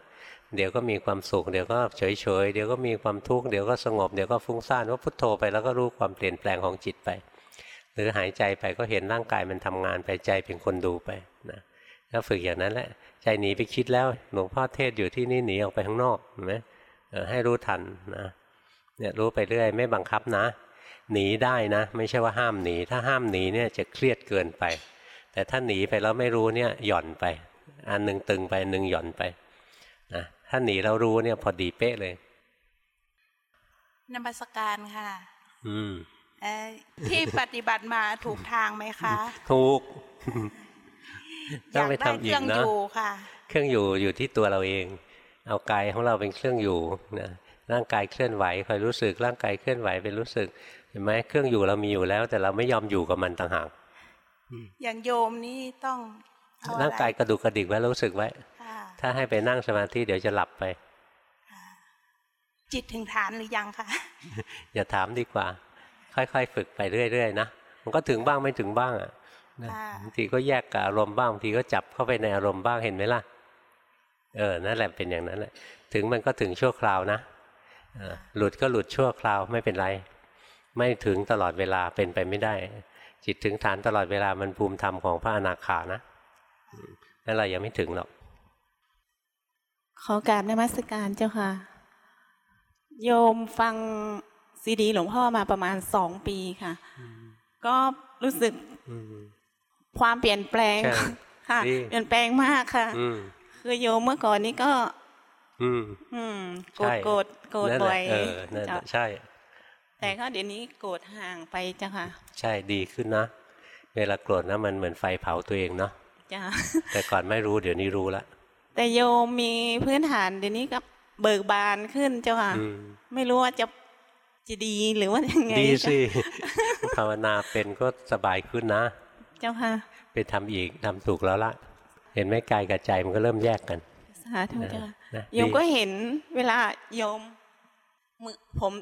เดี๋ยวก็มีความสุขเดี๋ยวก็เฉยเฉยๆเดี๋ยวก็มีความทุกข์เดี๋ยวก็สงบเดี๋ยวก็ฟุ้งซ่านว่าพุทโธไปแล้วก็รู้ความเปลี่ยนแปลงของจิตไป หรือหายใจไปก็เห็นร่างกายมันทำงานไปใจเป็นคนดูไปนะแล้วฝึกอย่างนั้นแหละใจหนีไปคิดแล้วหลวงพ่อเทศอยู่ที่นี่หนีออกไปข้างนอกเห็นไหมให้รู้ทันนะเนี่ยรู้ไปเรื่อยไม่บังคับนะ หนีได้นะ ไม่ใช่ว่าห้ามหนี ถ้าห้ามหนีเนี่ยจะเครียดเกินไป แต่ถ้าหนีไปแล้วไม่รู้เนี่ยหย่อนไป อันหนึ่งตึงไปอันหนึ่งหย่อนไปนะ ถ้าหนีแล้วรู้เนี่ยพอดีเป๊ะเลยนมัสการค่ะ อืมเอ่อที่ปฏิบัติมาถูกทางไหมคะ ถูกอต้องยากไปได้ทำเคอีรื่กองนะอยู่ค่ะเครื่องอยู่อยู่ที่ตัวเราเอง เอากายของเราเป็นเครื่องอยู่นะร่างกายเคลื่อนไหวคอยรู้สึก ร่างกายเคลื่อนไหวเป็นรู้สึกเห็นไหมเครื่องอยู่เรามีอยู่แล้ว แต่เราไม่ยอมอยู่กับมันต่างหากอย่างโยมนี่ต้องเออะไรร่างกายกระดุกกระดิกไว้รู้สึกไว้ค่ะ ถ้าให้ไปนั่งสมาธิเดี๋ยวจะหลับไป จิตถึงฐานหรือยังคะอย่าถามดีกว่า ค่อยๆ ฝึกไปเรื่อยๆนะมันก็ถึงบ้างไม่ถึงบ้างอะนะค่ะบางทีก็แยกกับอารมณ์บ้างบางทีก็จับเข้าไปในอารมณ์บ้างเห็นไหมล่ะเออนั่นแหละเป็นอย่างนั้นแหละถึงมันก็ถึงชั่วคราวนะเออหลุดก็หลุดชั่วคราวไม่เป็นไร ไม่ถึงตลอดเวลาเป็นไปไม่ได้ จิตถึงฐานตลอดเวลามันภูมิธรรมของพระอนาคานะอืมนั่นเรายังไม่ถึงหรอก ขอกราบนมัสการเจ้าค่ะ โยมฟังซีดี หลวงพ่อมาประมาณสองปีค่ะ ก็รู้สึกอืมความเปลี่ยนแปลงใช่ค่ะดีเปลี่ยนแปลงมากค่ะอืมคืคือโยมเมื่อก่อนนี้ก็ อืมอืมโกรใช่ธโกรธโกรธนั่นแหบ่ละอยเออนั่นแหเจ้าละใช่ แต่ก็เดี๋ยวนี้โกรธห่างไปเจ้าค่ะ ใช่ดีขึ้นนะเวลาโกรธนะมันเหมือนไฟเผาตัวเองเนาะจ้าแต่ก่อนไม่รู้เดี๋ยวนี้รู้ละ แต่โยมมีพื้นฐานเดี๋ยวนี้ก็เบิกบานขึ้นเจ้าค่ะอืมไม่รู้ว่าจะจะดีหรือว่ายังไงดีสิเจ้าภาวนาเป็นก็สบายขึ้นนะ เจ้าค่ะ ไปทำอีกทำถูกแล้วละเห็นไหมกายกับใจมันก็เริ่มแยกกันสาธุเจ้าค่ะนะโยมดีก็เห็นเวลาโยมมือผม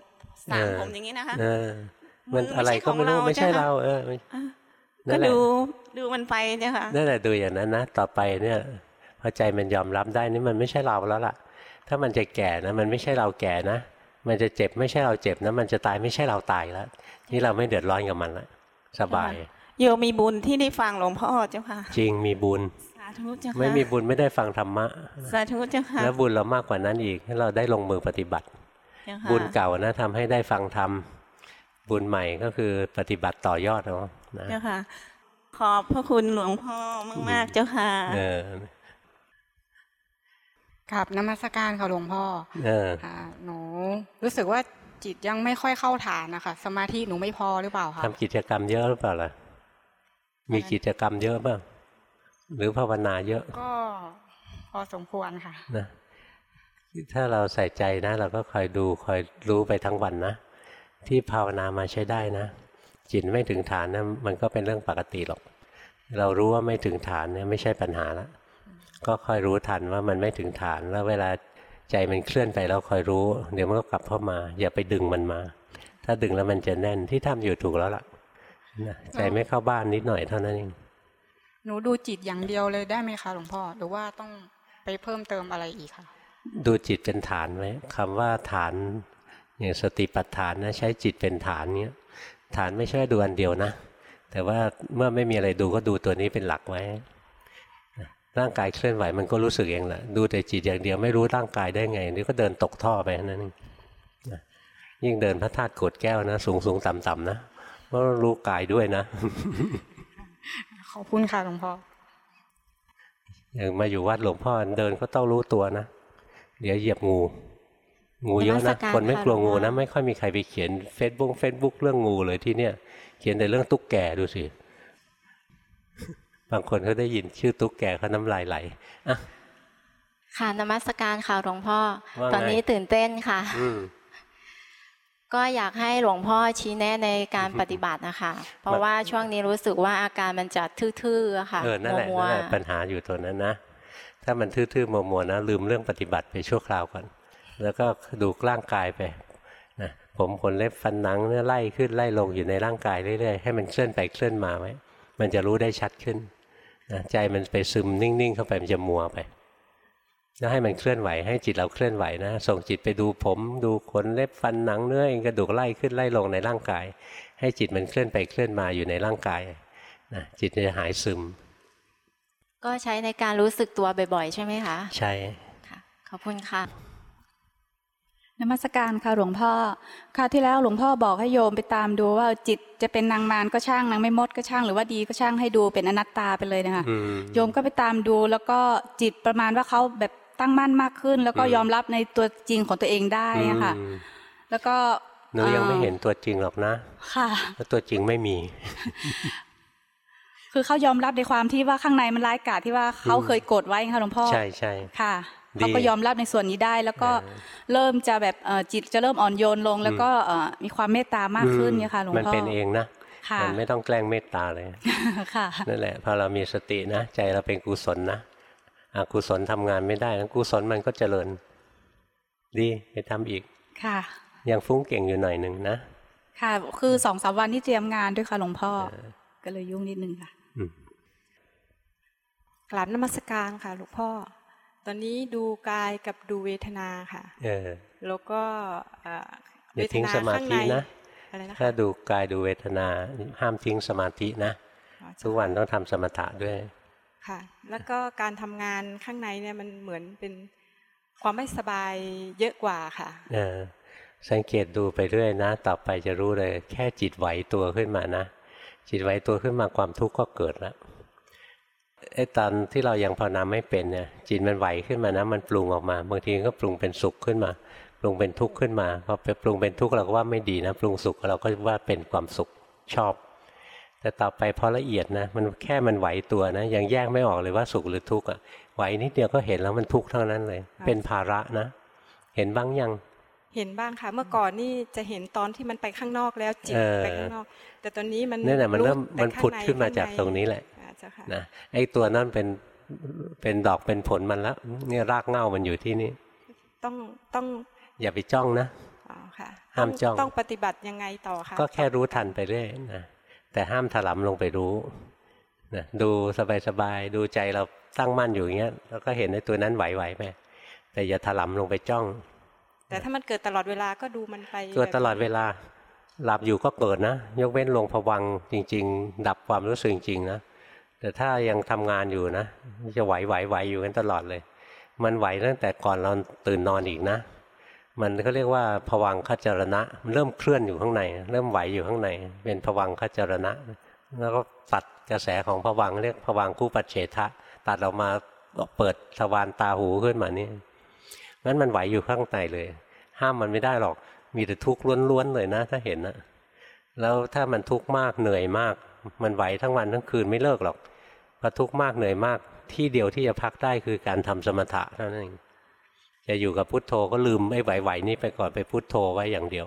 สามเออผมอย่างนี้นะคะเออมันมือไม่อะไรใช่ก็ไม่รู้ของเราไม่ใช่ใช่ไหมเรา เออไม่อะนั่ก็นแหละดูดูมันไปเจ้าค่ะนั่นแหละดูอย่างนั้นนะต่อไปเนี่ย พอใจมันยอมรับได้นี่มันไม่ใช่เราแล้วล่ะ ถ้ามันจะแก่นะ มันไม่ใช่เราแก่นะ มันจะเจ็บไม่ใช่เราเจ็บนะ มันจะตายไม่ใช่เราตายแล้วนี่เราไม่เดือดร้อนกับมันละสบายโยมมีบุญที่ได้ฟังหลวงพ่อเจ้าค่ะ จริงมีบุญสาธุเจ้าค่ะไม่มีบุญไม่ได้ฟังธรรมะสาธุเจ้าค่ะแล้วบุญเรามากกว่านั้นอีกให้เราได้ลงมือปฏิบัติเจ้าค่ะบุญเก่านะทำให้ได้ฟังธรรมบุญใหม่ก็คือปฏิบัติต่อยอดเอานะเจ้าค่ะ ขอบพระคุณหลวงพ่อมากๆเจ้าค่ะ เออกับนมัสการค่ะหลวงพ่อเอออ่าหนูรู้สึกว่าจิตยังไม่ค่อยเข้าฐานนะคะสมาธิหนูไม่พอหรือเปล่าคะทำกิจกรรมเยอะหรือเปล่าล่ะมีกิจกรรมเยอะบ้างหรือภาวนาเยอะ ก็พอสมควรค่ะนะถ้าเราใส่ใจนะ เราก็คอยดูคอยรู้ไปทั้งวันนะที่ภาวนามาใช้ได้นะจิตไม่ถึงฐานนะมันก็เป็นเรื่องปกติหรอก เรารู้ว่าไม่ถึงฐานเนี่ยไม่ใช่ปัญหาละ ก็คอยรู้ทันว่ามันไม่ถึงฐานแล้วเวลาใจมันเคลื่อนไปแล้วคอยรู้ เดี๋ยวมันก็กลับเข้ามา อย่าไปดึงมันมา ถ้าดึงแล้วมันจะแน่นที่ทำอยู่ถูกแล้วล่ะนะใจไม่เข้าบ้านนิดหน่อยเท่านั้นเองหนูดูจิตอย่างเดียวเลยได้ไหมคะหลวงพ่อหรือว่าต้องไปเพิ่มเติมอะไรอีกคะดูจิตเป็นฐานไหมคำว่าฐานอย่างสติปัฏฐานนะใช้จิตเป็นฐานเนี้ยฐานไม่ใช่ว่าดูอันเดียวนะ แต่ว่าเมื่อไม่มีอะไรดูก็ดูตัวนี้เป็นหลักไว้ ร่างกายเคลื่อนไหวมันก็รู้สึกเองแหละดูแต่จิตอย่างเดียวไม่รู้ร่างกายได้ไงนี่ก็เดินตกท่อไปนั่นเองนะยิ่งเดินพระธาตุโกดแก้วนะ สูงสูงต่ำต่ำนะก็รู้กายด้วยนะ ขอบคุณค่ะหลวงพ่ออย่างมาอยู่วัดหลวงพ่อเดินก็ต้องรู้ตัวนะเดี๋ยวเหยียบงู งูเยอะนมันะสการคนไม่ค่ะกลัวงูหลวงพ่นะอไม่ค่อยมีใครไปเขียนเฟซบุ๊กเฟซบุ๊กเรื่องงูเลยที่เนี่ย เขียนแต่เรื่องตุ๊กแกดูสิ บางคนเขาได้ยินชื่อตุ๊กแกเขาน้ำลายไหลอะค่ะนมัสการค่ะหลวงพ่อว่าไงตอนนี้ตื่นเต้นค่ะอืมก็อยากให้หลวงพ่อชี้แนะในการปฏิบัตินะคะ เพราะว่าช่วงนี้รู้สึกว่าอาการมันจะทื่อๆอะค่ะเออนั่นแหละมัวนั่นแหละปัญหาอยู่ตัวนั้นนะ ถ้ามันทื่อๆมัวๆนะ ลืมเรื่องปฏิบัติไปชั่วคราวก่อน แล้วก็ดูร่างกายไปนะผมขนเล็บฟันหนังเนี่ยไล่ขึ้นไล่ลงอยู่ในร่างกายเรื่อยๆให้มันเคลื่อนไปเคลื่อนมาไว้มันจะรู้ได้ชัดขึ้น นะใจมันไปซึมนิ่งๆ เข้าไปมันจะมัวไปแล้วให้มันเคลื่อนไหวให้จิตเราเคลื่อนไหวนะ ส่งจิตไปดูผม ดูขนเล็บฟันหนังเนื้อเองกระดูกไล่ขึ้นไล่ลงในร่างกาย ให้จิตมันเคลื่อนไปเคลื่อนมาอยู่ในร่างกายนะจิตจะหายซึมๆก็ใช้ในการรู้สึกตัวบ่อยๆ ใช่ไหมคะ ใช่ค่ะขอบคุณค่ะ นมัสการค่ะหลวงพ่อคราวที่แล้วหลวงพ่อบอกให้โยมไปตามดูว่าจิตจะเป็นนางมารก็ช่างนางไม่มดก็ช่างหรือว่าดีก็ช่างให้ดูเป็นอนัตตาไปเลยนะคะอืมโยมก็ไปตามดูแล้วก็จิตประมาณว่าเขาแบบตั้งมั่นมากขึ้น แล้วก็อืมยอมรับในตัวจริงของตัวเองได้อะค่ะอืมแล้วก็หนูยังไม่อ่อเห็นตัวจริงหรอกนะ ค่ะเพราะตัวจริงไม่มี คือเขายอมรับในความที่ว่าข้างในมันร้ายกาจที่ว่าเขาอืมเคยโกรธไว้ค่ะหลวงพ่อใช่ใช่ค่ะดี เขาก็ยอมรับในส่วนนี้ได้ แล้วก็เออเริ่มจะแบบเอ่อจิตจะเริ่มอ่อนโยนลง แล้วก็เอ่อมีความเมตตามากขึ้นเนี่ยค่ะหลวงพ่อมันเป็นเองนะค่ะมันไม่ต้องแกล้งเมตตาเลยค่ะนั่นแหละพอเรามีสตินะ ใจเราเป็นกุศลนะอกุศลทำงานไม่ได้นะกุศลมันก็เจริญ ดีไปทำอีก ค่ะ ยังฟุ้งเก่งอยู่หน่อยหนึ่งนะ ค่ะ คือสองสามวันที่เตรียมงานด้วยค่ะหลวงพ่อ ก็เลยยุ่งนิดนึงค่ะกราบนมัสการค่ะหลวงพ่อ ตอนนี้ดูกายกับดูเวทนาค่ะเออแล้วก็เอ่ออย่าทิ้งเวทสมาข้งธิในนะอะไรนะคะถ้าดูกายดูเวทนาห้ามทิ้งสมาธินะทุกวันต้องทำสมถะด้วยค่ะ แล้วก็การทำงานข้างในเนี่ยมันเหมือนเป็นความไม่สบายเยอะกว่าค่ะเออสังเกตดูไปเรื่อยนะ ต่อไปจะรู้เลย แค่จิตไหวตัวขึ้นมานะ จิตไหวตัวขึ้นมาความทุกข์ก็เกิดแล้ว ไอ้ตอนที่เรายังภาวนาไม่เป็นเนี่ยจิตมันไหวขึ้นมานะ มันปรุงออกมา บางทีก็ปรุงเป็นสุขขึ้นมา ปรุงเป็นทุกข์ขึ้นมาพอไปปรุงเป็นทุกข์เราก็ว่าไม่ดีนะ ปรุงสุขเราก็ว่าเป็นความสุขชอบ แต่ต่อไปพอละเอียดนะ มันแค่มันไหวตัวนะ ยังแยกไม่ออกเลยว่าสุขหรือทุกข์อะไหวนิดเดียวก็เห็นแล้วมันทุกข์ทั้งนั้นเลย เป็นภาระนะ เห็นบ้างยังเห็นบ้างค่ะเมื่อก่อนนี่จะเห็นตอนที่มันไปข้างนอกแล้วจิตเออไปข้างนอก แต่ตอนนี้มันนี่แหละมันเริ่มแต่มันข้งผุดใขึ้นมาจากข้งตรงนี้แหละอ่า เจ้าค่ะนะไอ้ตัวนั้นเป็นเป็นดอกเป็นผลมันแล้วเนี่ยรากเหง้ามันอยู่ที่นี่ต้องต้องอย่าไปจ้องนะอ๋อค่ะห้ามจ้องต้องปฏิบัติยังไงต่อคะก็แค่รู้ทันไปเรื่อยนะแต่ห้ามถลำลงไปรู้นะดูสบายๆดูใจเราตั้งมั่นอยู่อย่างเงี้ยแล้วก็เห็นในตัวนั้นไหวๆไปแต่อย่าถลำลงไปจ้อง แต่ถ้ามันเกิดตลอดเวลาก็ดูมันไปเกิดแบบตลอดเวลาหลับอยู่ก็เกิดนะ ยกเว้นลงผวังค์จริง ๆ ดับความรู้สึกจริงๆนะ แต่ถ้ายังทำงานอยู่นะจะไหวไหวไหวอยู่กันตลอดเลย มันไหวตั้งแต่ก่อนเราตื่นนอนอีกนะ มันก็เรียกว่าผวังคจรณะ มันเริ่มเคลื่อนอยู่ข้างใน เริ่มไหวอยู่ข้างใน เป็นผวังคจรณะ แล้วก็ตัดกระแสของผวังเรียกผวังคู่ปัจเฉทะ ตัดออกมาเปิดทวารตาหูขึ้นมานี่งั้นมันไหวอยู่ข้างในเลย ห้ามมันไม่ได้หรอก มีแต่ทุกข์ล้วนๆเลยนะ ถ้าเห็นนะแล้วถ้ามันทุกข์มากเหนื่อยมาก มันไหวทั้งวันทั้งคืนไม่เลิกหรอก อทุกข์มากเหนื่อยมากที่เดียวที่จะพักได้คือการทำสมถะเท่านั้นเองจะอยู่กับพุทโธก็ลืมไอ้ไหวๆนี่ไปก่อนไปพุทโธไว้อย่างเดียว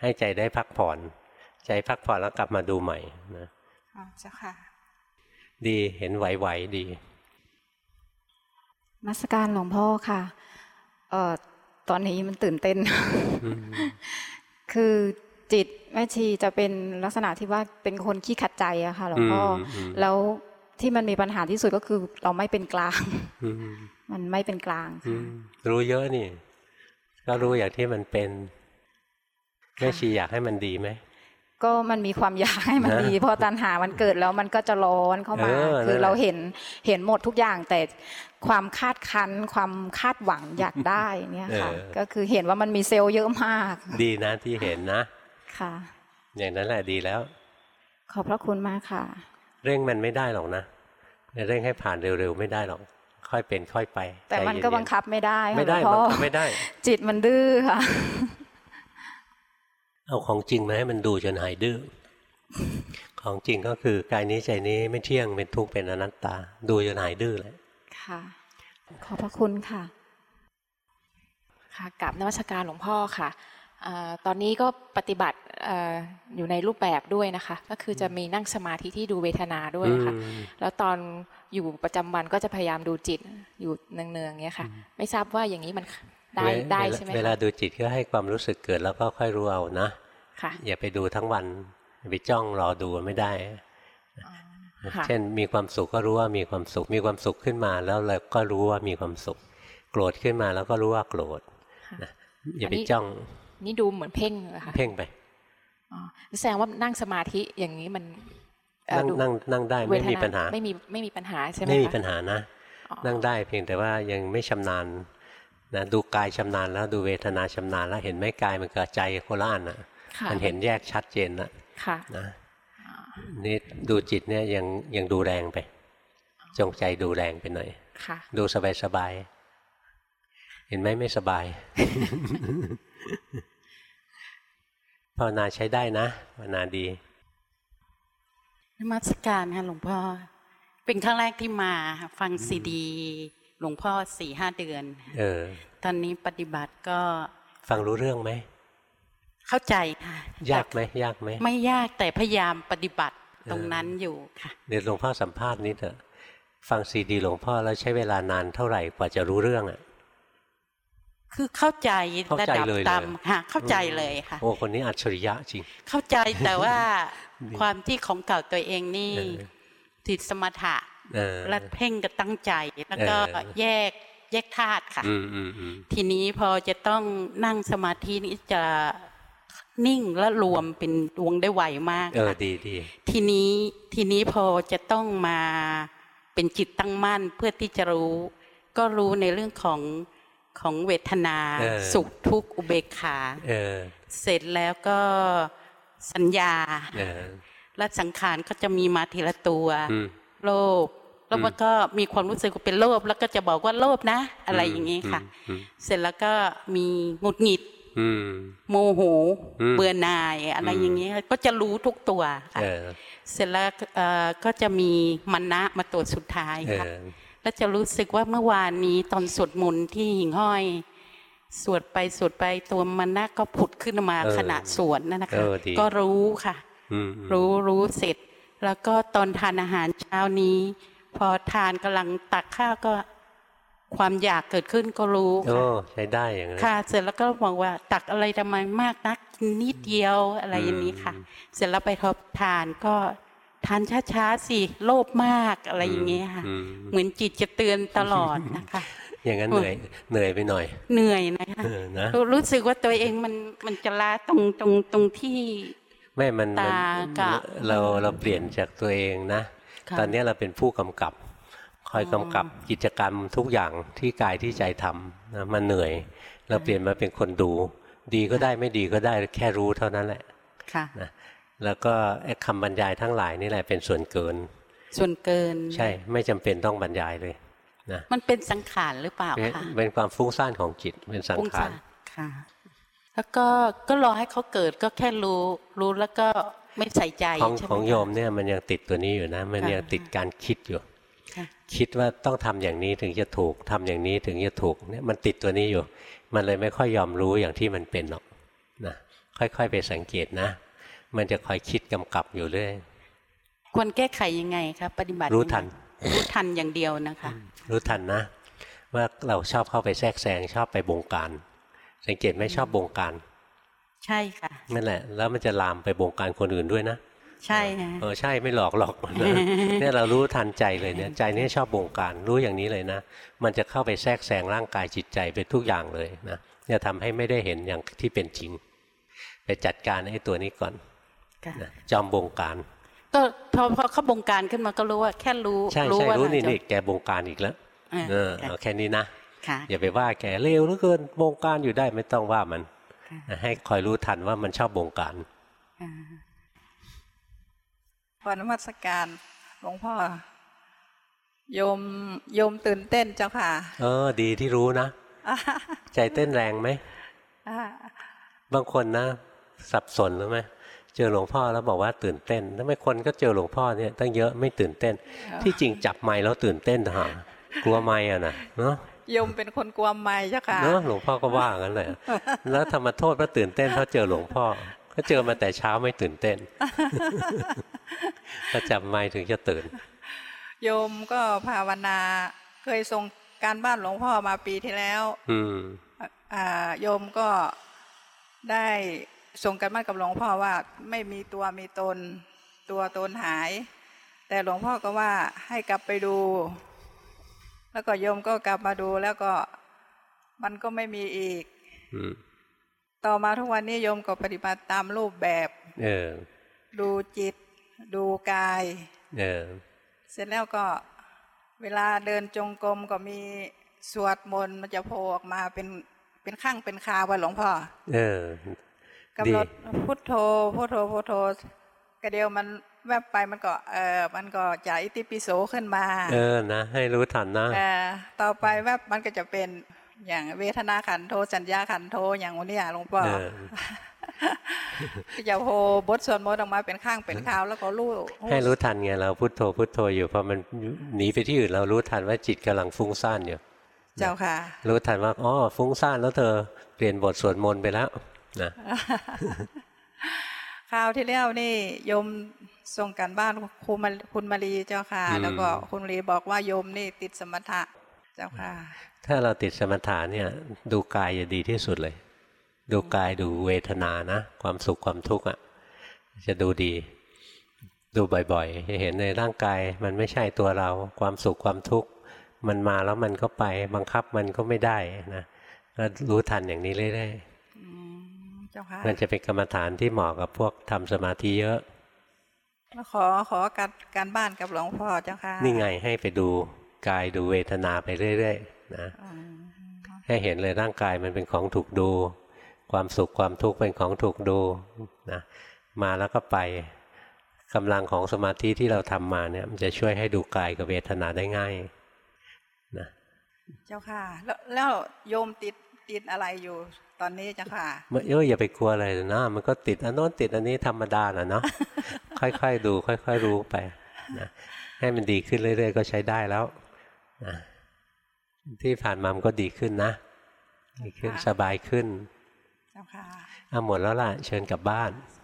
ให้ใจได้พักผ่อน ใจพักผ่อนแล้วกลับมาดูใหม่นะอ๋อเจ้าค่ะ ดีเห็นไหวๆดีมัสการหลวงพ่อค่ะเอ่อตอนนี้มันตื่นเต้น คือจิตแม่ชีจะเป็นลักษณะที่ว่าเป็นคนขี้ขัดใจอะค่ะหลวงพ่ออมอืมแล้ว ที่มันมีปัญหาที่สุดก็คือเราไม่เป็นกลางอืมมันไม่เป็นกลางอืมรู้เยอะนี่ ก็รู้อย่างที่มันเป็นแม่ชีอยากให้มันดีไหมก็มันมีความอยากให้มันนะดีพอตัณหามันเกิดแล้วมันก็จะร้อนเข้ามาเออนั่นแหละคือเราเห็นเห็นหมดทุกอย่างแต่ความคาดคั้น ความคาดหวังอยากได้เนี่ยค่ะ ก็คือเห็นว่ามันมีเซลล์เยอะมาก ดีนะที่เห็นนะ ค่ะ อย่างนั้นแหละดีแล้ว ขอบพระคุณมากค่ะ เร่งมันไม่ได้หรอกนะเร่งให้ผ่านเร็วๆไม่ได้หรอก ค่อยเป็นค่อยไป แต่มันใจเย็ๆก็บังคับไม่ได้ค่ะไม่ได้หลวงบัพ่งอคับไม่ได้ จิตมันดื้อค่ะ เอาของจริงมาให้มันดูจนหายดื้อของจริงก็คือกายนี้ใจนี้ไม่เที่ยงเป็นทุกข์เป็นอนัตตา ดูจนหายดื้อเลยค่ะ ขอบพระคุณค่ะ ค่ะกับนวัชการหลวงพ่อค่ะอา ตอนนี้ก็ปฏิบัติเอออยู่ในรูปแบบด้วยนะคะ ก็คือจะมีนั่งสมาธิที่ดูเวทนาด้วยค่ะอืมแล้วตอนอยู่ประจำวันก็จะพยายามดูจิตอยู่เนืองๆเงี้ยค่ะ ไม่ทราบว่าอย่างนี้มันได้เวได้เวลาใช่ไหมเวลาคะดูจิตก็ให้ความรู้สึกเกิดแล้วก็ค่อยรู้เอานะค่ะอย่าไปดูทั้งวันอย่าไปจ้องรอดูไม่ได้ค่ะเช่นมีความสุขก็รู้ว่ามีความสุข มีความสุขขึ้นมาแล้วเราก็รู้ว่ามีความสุข โกรธขึ้นมาแล้วก็รู้ว่าโกรธนะอย่าไปอันนี้จ้อง นี่ดูเหมือนเพ่งอะค่ะ เพ่งไปอ๋อแสดงว่านั่งสมาธิอย่างนี้มันเอ่อนั่งดูนั่งนั่งได้เวไม่ทมีนาปัญหา ไม่มีไม่มีปัญหาใช่ไหมไม่มีคะปัญหานะ นั่งได้เพียงแต่ว่ายังไม่ชำนาญนะดูกายชำนาญแล้วดูเวทนาชำนาญแล้วเห็นไหมกายมันกับใจโคละอันอะค่ะ มันเห็นแยกชัดเจนนะค่ะนะนี่ดูจิตเนี่ยยังยังดูแรงไป จงใจดูแรงไปหน่อยค่ะดูสบายสบายๆเห็นไหมไม่สบาย ภาวนาใช้ได้นะภาวนาดีนมัสการค่ะหลวงพ่อ เป็นครั้งแรกที่มาฟังซีดี หลวงพ่อสี่ห้าเดือน เออ ตอนนี้ปฏิบัติก็ ฟังรู้เรื่องไหม เข้าใจค่ะ ยากไหมยากไหม ไม่ยากแต่พยายามปฏิบัติตรงนั้นอยู่ค่ะ เดี๋ยวหลวงพ่อสัมภาษณ์นิดเถอะ ฟังซีดี หลวงพ่อแล้วใช้เวลานานเท่าไหร่กว่าจะรู้เรื่องอะ คือเข้าใจเข้าระใจดับเลยเลยตามค่ะเข้าใจเลยค่ะโอ้คนนี้อัจฉริยะจริง เข้าใจแต่ว่าดีความที่ของเก่าตัวเองนี่เออติดสมถะเออและเพ่งกับตั้งใจ แล้วก็เออแยกแยกธาตุค่ะอืมอืมอืมทีนี้พอจะต้องนั่งสมาธินี่จะนิ่งและรวมเป็นดวงได้ไวมากเออค่ะดีดีทีนี้ทีนี้พอจะต้องมาเป็นจิตตั้งมั่นเพื่อที่จะรู้ ก็รู้ในเรื่องของ ของเวทนาเออสุขทุกข์อุเบกขาเออเสร็จแล้วก็สัญญาเออและสังขารก็จะมีมาทีละตัวอืมโลภแล้วมันก็มีความรู้สึกว่าเป็นโลภแล้วก็จะบอกว่าโลภนะ อะไรอย่างนี้ค่ะอืมเสร็จแล้วก็มีหงุดหงิดอืมโมโหอืมเบื่อหน่ายอะไรอย่างเงี้ยก็จะรู้ทุกตัวค่ะเออเสร็จแล้วเอ่อก็จะมีมันนะมาตัวสุดท้ายเอค่ะ อแล้วจะรู้สึกว่าเมื่อวานนี้ตอนสวดมนต์ที่หิ่งห้อย สวดไปสวดไปตัวมันนะก็ผุดขึ้นมาเออขณะสวดนั่นนะเอคะอดีก็รู้ค่ะอืมรู้รู้เสร็จ แล้วก็ตอนทานอาหารเช้านี้ พอทานกำลังตักข้าวก็ความอยากเกิดขึ้นก็รู้โอ้ค่ะใช้ได้อย่างนั้นค่ะ เสร็จแล้วก็บอกว่าตักอะไรทำไมมากนักกินนิดเดียวอะไรอย่างนี้ค่ะ เสร็จแล้วไปทบทานก็ ทานช้าๆสิโลภมากอะไรอย่างเงี้ยค่ะอืมเหมือนจิตจะเตือนตลอดนะคะ อย่างนั้นเหนื่อยเหนื่อยไปหน่อย เหนื่อยนะคะเออนะรู้รู้สึกว่าตัวเองมันมันจะล้าตรงตรงตรงที่ไม่มันตามันกับเราเราเปลี่ยนจากตัวเองนะค่ะตอนนี้เราเป็นผู้กำกับ คอยกำกับกิจกรรมทุกอย่างที่กายที่ใจทำนะมันเหนื่อย เราเปลี่ยนมาเป็นคนดู ดีก็ได้ไม่ดีก็ได้แค่รู้เท่านั้นแหละค่ะนะ แล้วก็ไอ้คำบรรยายทั้งหลายนี่แหละเป็นส่วนเกิน ส่วนเกิน ใช่ไม่จำเป็นต้องบรรยายเลยนะมันเป็นสังขารหรือเปล่าเป็นคะเป็นความฟุ้งซ่านของจิตเป็นสังฟุ้ขารซ่นค่ะแล้วก็ก็รอให้เขาเกิดก็แค่รู้รู้แล้วก็ไม่ใส่ใจของใช่ไหมของคะโยมเนี่ยมันยังติดตัวนี้อยู่นะ มันค่ะยังติดการคิดอยู่ค่ะคิดว่าต้องทำอย่างนี้ถึงจะถูกทำอย่างนี้ถึงจะถูกเนี่ยมันติดตัวนี้อยู่ มันเลยไม่ค่อยยอมรู้อย่างที่มันเป็นหรอกนะค่อยๆไปสังเกตนะ มันจะคอยคิดกำกับอยู่เรื่อยควรแก้ไขยังไงครับปฏิบัติรู้ทันยังไงรู้ทันอย่างเดียวนะคะ รู้ทันนะ ว่าเราชอบเข้าไปแทรกแซงชอบไปบงการ สังเกตไหมชอบบงการ ใช่ค่ะนั่นแหละ แล้วมันจะลามไปบงการคนอื่นด้วยนะใช่ค่ะเออใช่ไม่หลอกหรอกนะเนี่ยเรารู้ทันใจเลยเนี่ยใจนี่ชอบบงการรู้อย่างนี้เลยนะ มันจะเข้าไปแทรกแซงร่างกายจิตใจไปทุกอย่างเลยนะจะทำให้ไม่ได้เห็นอย่างที่เป็นจริง ไปจัดการไอ้ตัวนี้ก่อนค่ะนะ จอมบงการ ก็พอพอเขาบงการขึ้นมาก็รู้ว่า แค่รู้ใช่ใช่ว่ารู้นี่เราจะนี่แกบงการอีกแล้วอ่าเออค่ะเอาแค่นี้นะค่ะอย่าไปว่าแกเร็วเหลือเกินบงการอยู่ได้ไม่ต้องว่ามันนะให้คอยรู้ทันว่ามันชอบบงการขอนมัสการหลวงพ่อโยมโยมตื่นเต้นเจ้าค่ะ เออ ดีที่รู้นะ ใจเต้นแรงไหมอ่าบางคนนะ สับสนรู้ไหม เจอหลวงพ่อแล้วบอกว่าตื่นเต้นทำไมคนก็เจอหลวงพ่อเนี่ยตั้งเยอะไม่ตื่นเต้น ที่จริงจับไม้แล้วตื่นเต้นหากลัวไม้อะนะเนาะโยมเป็นคนกลัวไม้เจ้าค่ะเนาะหลวงพ่อก็ว่างั้นเลยแล้วทำมาโทษว่าตื่นเต้นเพราะเจอหลวงพ่อก็เจอมาแต่เช้าไม่ตื่นเต้นถ้าจับไม้ถึงจะตื่น โยมก็ภาวนาเคยส่งการบ้านหลวงพ่อมาปีที่แล้ว อืมอ่าโยมก็ได้ ส่งกันบ้านกับหลวงพ่อว่าไม่มีตัวมีตนตัวตนหาย แต่หลวงพ่อก็ว่าให้กลับไปดู แล้วก็โยมก็กลับมาดูแล้วก็มันก็ไม่มีอีกอืมต่อมาทุกวันนี้โยมก็ปฏิบัติตามรูปแบบเออดูจิต ดูกายเออเสร็จแล้วก็เวลาเดินจงกรมก็มีสวดมนต์มันจะโผล่ออกมาเป็นเป็นข้างเป็นคาว่าหลวงพ่อเออ กำหนดพุทโธพุทโธพุทโธกระเดียวมันแวบไปมันก็เออมันก็จะอิติปิโสขึ้นมา เออนะให้รู้ทันนะเออต่อไปแวบมันก็จะเป็นอย่างเวทนาขันโทสัญญาขันโทอย่างวันเนี้ยหลวงพ่อเออก็จะโผล่บทสวดมนต์ออกมาเป็นข้างเป็นคราวแล้วก็รู้ให้รู้ทันไงเราพุโทโธพุโทโธอยู่พอมันหนีไปที่อื่นเรารู้ทันว่าจิตกำลังฟุ้งซ่านอยู่เจ้าค่ะ รู้ทันว่าอ๋อฟุ้งซ่านแล้วเธอเปลี่ยนบทสวดมนต์ไปแล้ว นะคราวที่แล้วนี่โยมส่งกันบ้านครูมาคุณมารีเจ้าค่ะ แล้วก็คุณมารีบอกว่าโยมนี่ติดสมถะเจ้าค่ะ ถ้าเราติดสมถะเนี่ย ดูกายจะดีที่สุดเลย ดูกายดูเวทนานะ ความสุขความทุกข์อะ จะดูดี ดูบ่อยๆจะเห็นในร่างกายมันไม่ใช่ตัวเรา ความสุขความทุกข์มันมาแล้วมันก็ไป บังคับมันก็ไม่ได้นะก็รู้ทันอย่างนี้เรื่อยเจ้าค่ะๆมันจะเป็นกรรมฐานที่เหมาะกับพวกทำสมาธิเยอะแล้วขอขอการการบ้านกับหลวงพ่อเจ้าค่ะนี่ไงให้ไปดูกายดูเวทนาไปเรื่อยๆนะให้เห็นเลยร่างกายมันเป็นของถูกดู ความสุขความทุกข์เป็นของถูกดูนะมาแล้วก็ไปกำลังของสมาธิที่เราทำมาเนี่ย มันจะช่วยให้ดูกายกับเวทนาได้ง่ายนะเจ้าค่ะ แล้วแล้วโยมติดติดอะไรอยู่ ตอนนี้เจ้าค่ะเมื่อเอออย่าไปกลัวอะไรเลยนะมันก็ติดอันโน้นติดอันนี้ธรรมดาน่ะเนาะค่อยๆดู ค่อย ๆ รู้ไปนะให้มันดีขึ้นเรื่อย ๆ ก็ใช้ได้แล้วนะที่ผ่านมามันก็ดีขึ้นนะ ดีขึ้นสบายขึ้นเจ้าค่ะเอาหมดแล้วล่ะ เชิญกลับบ้านส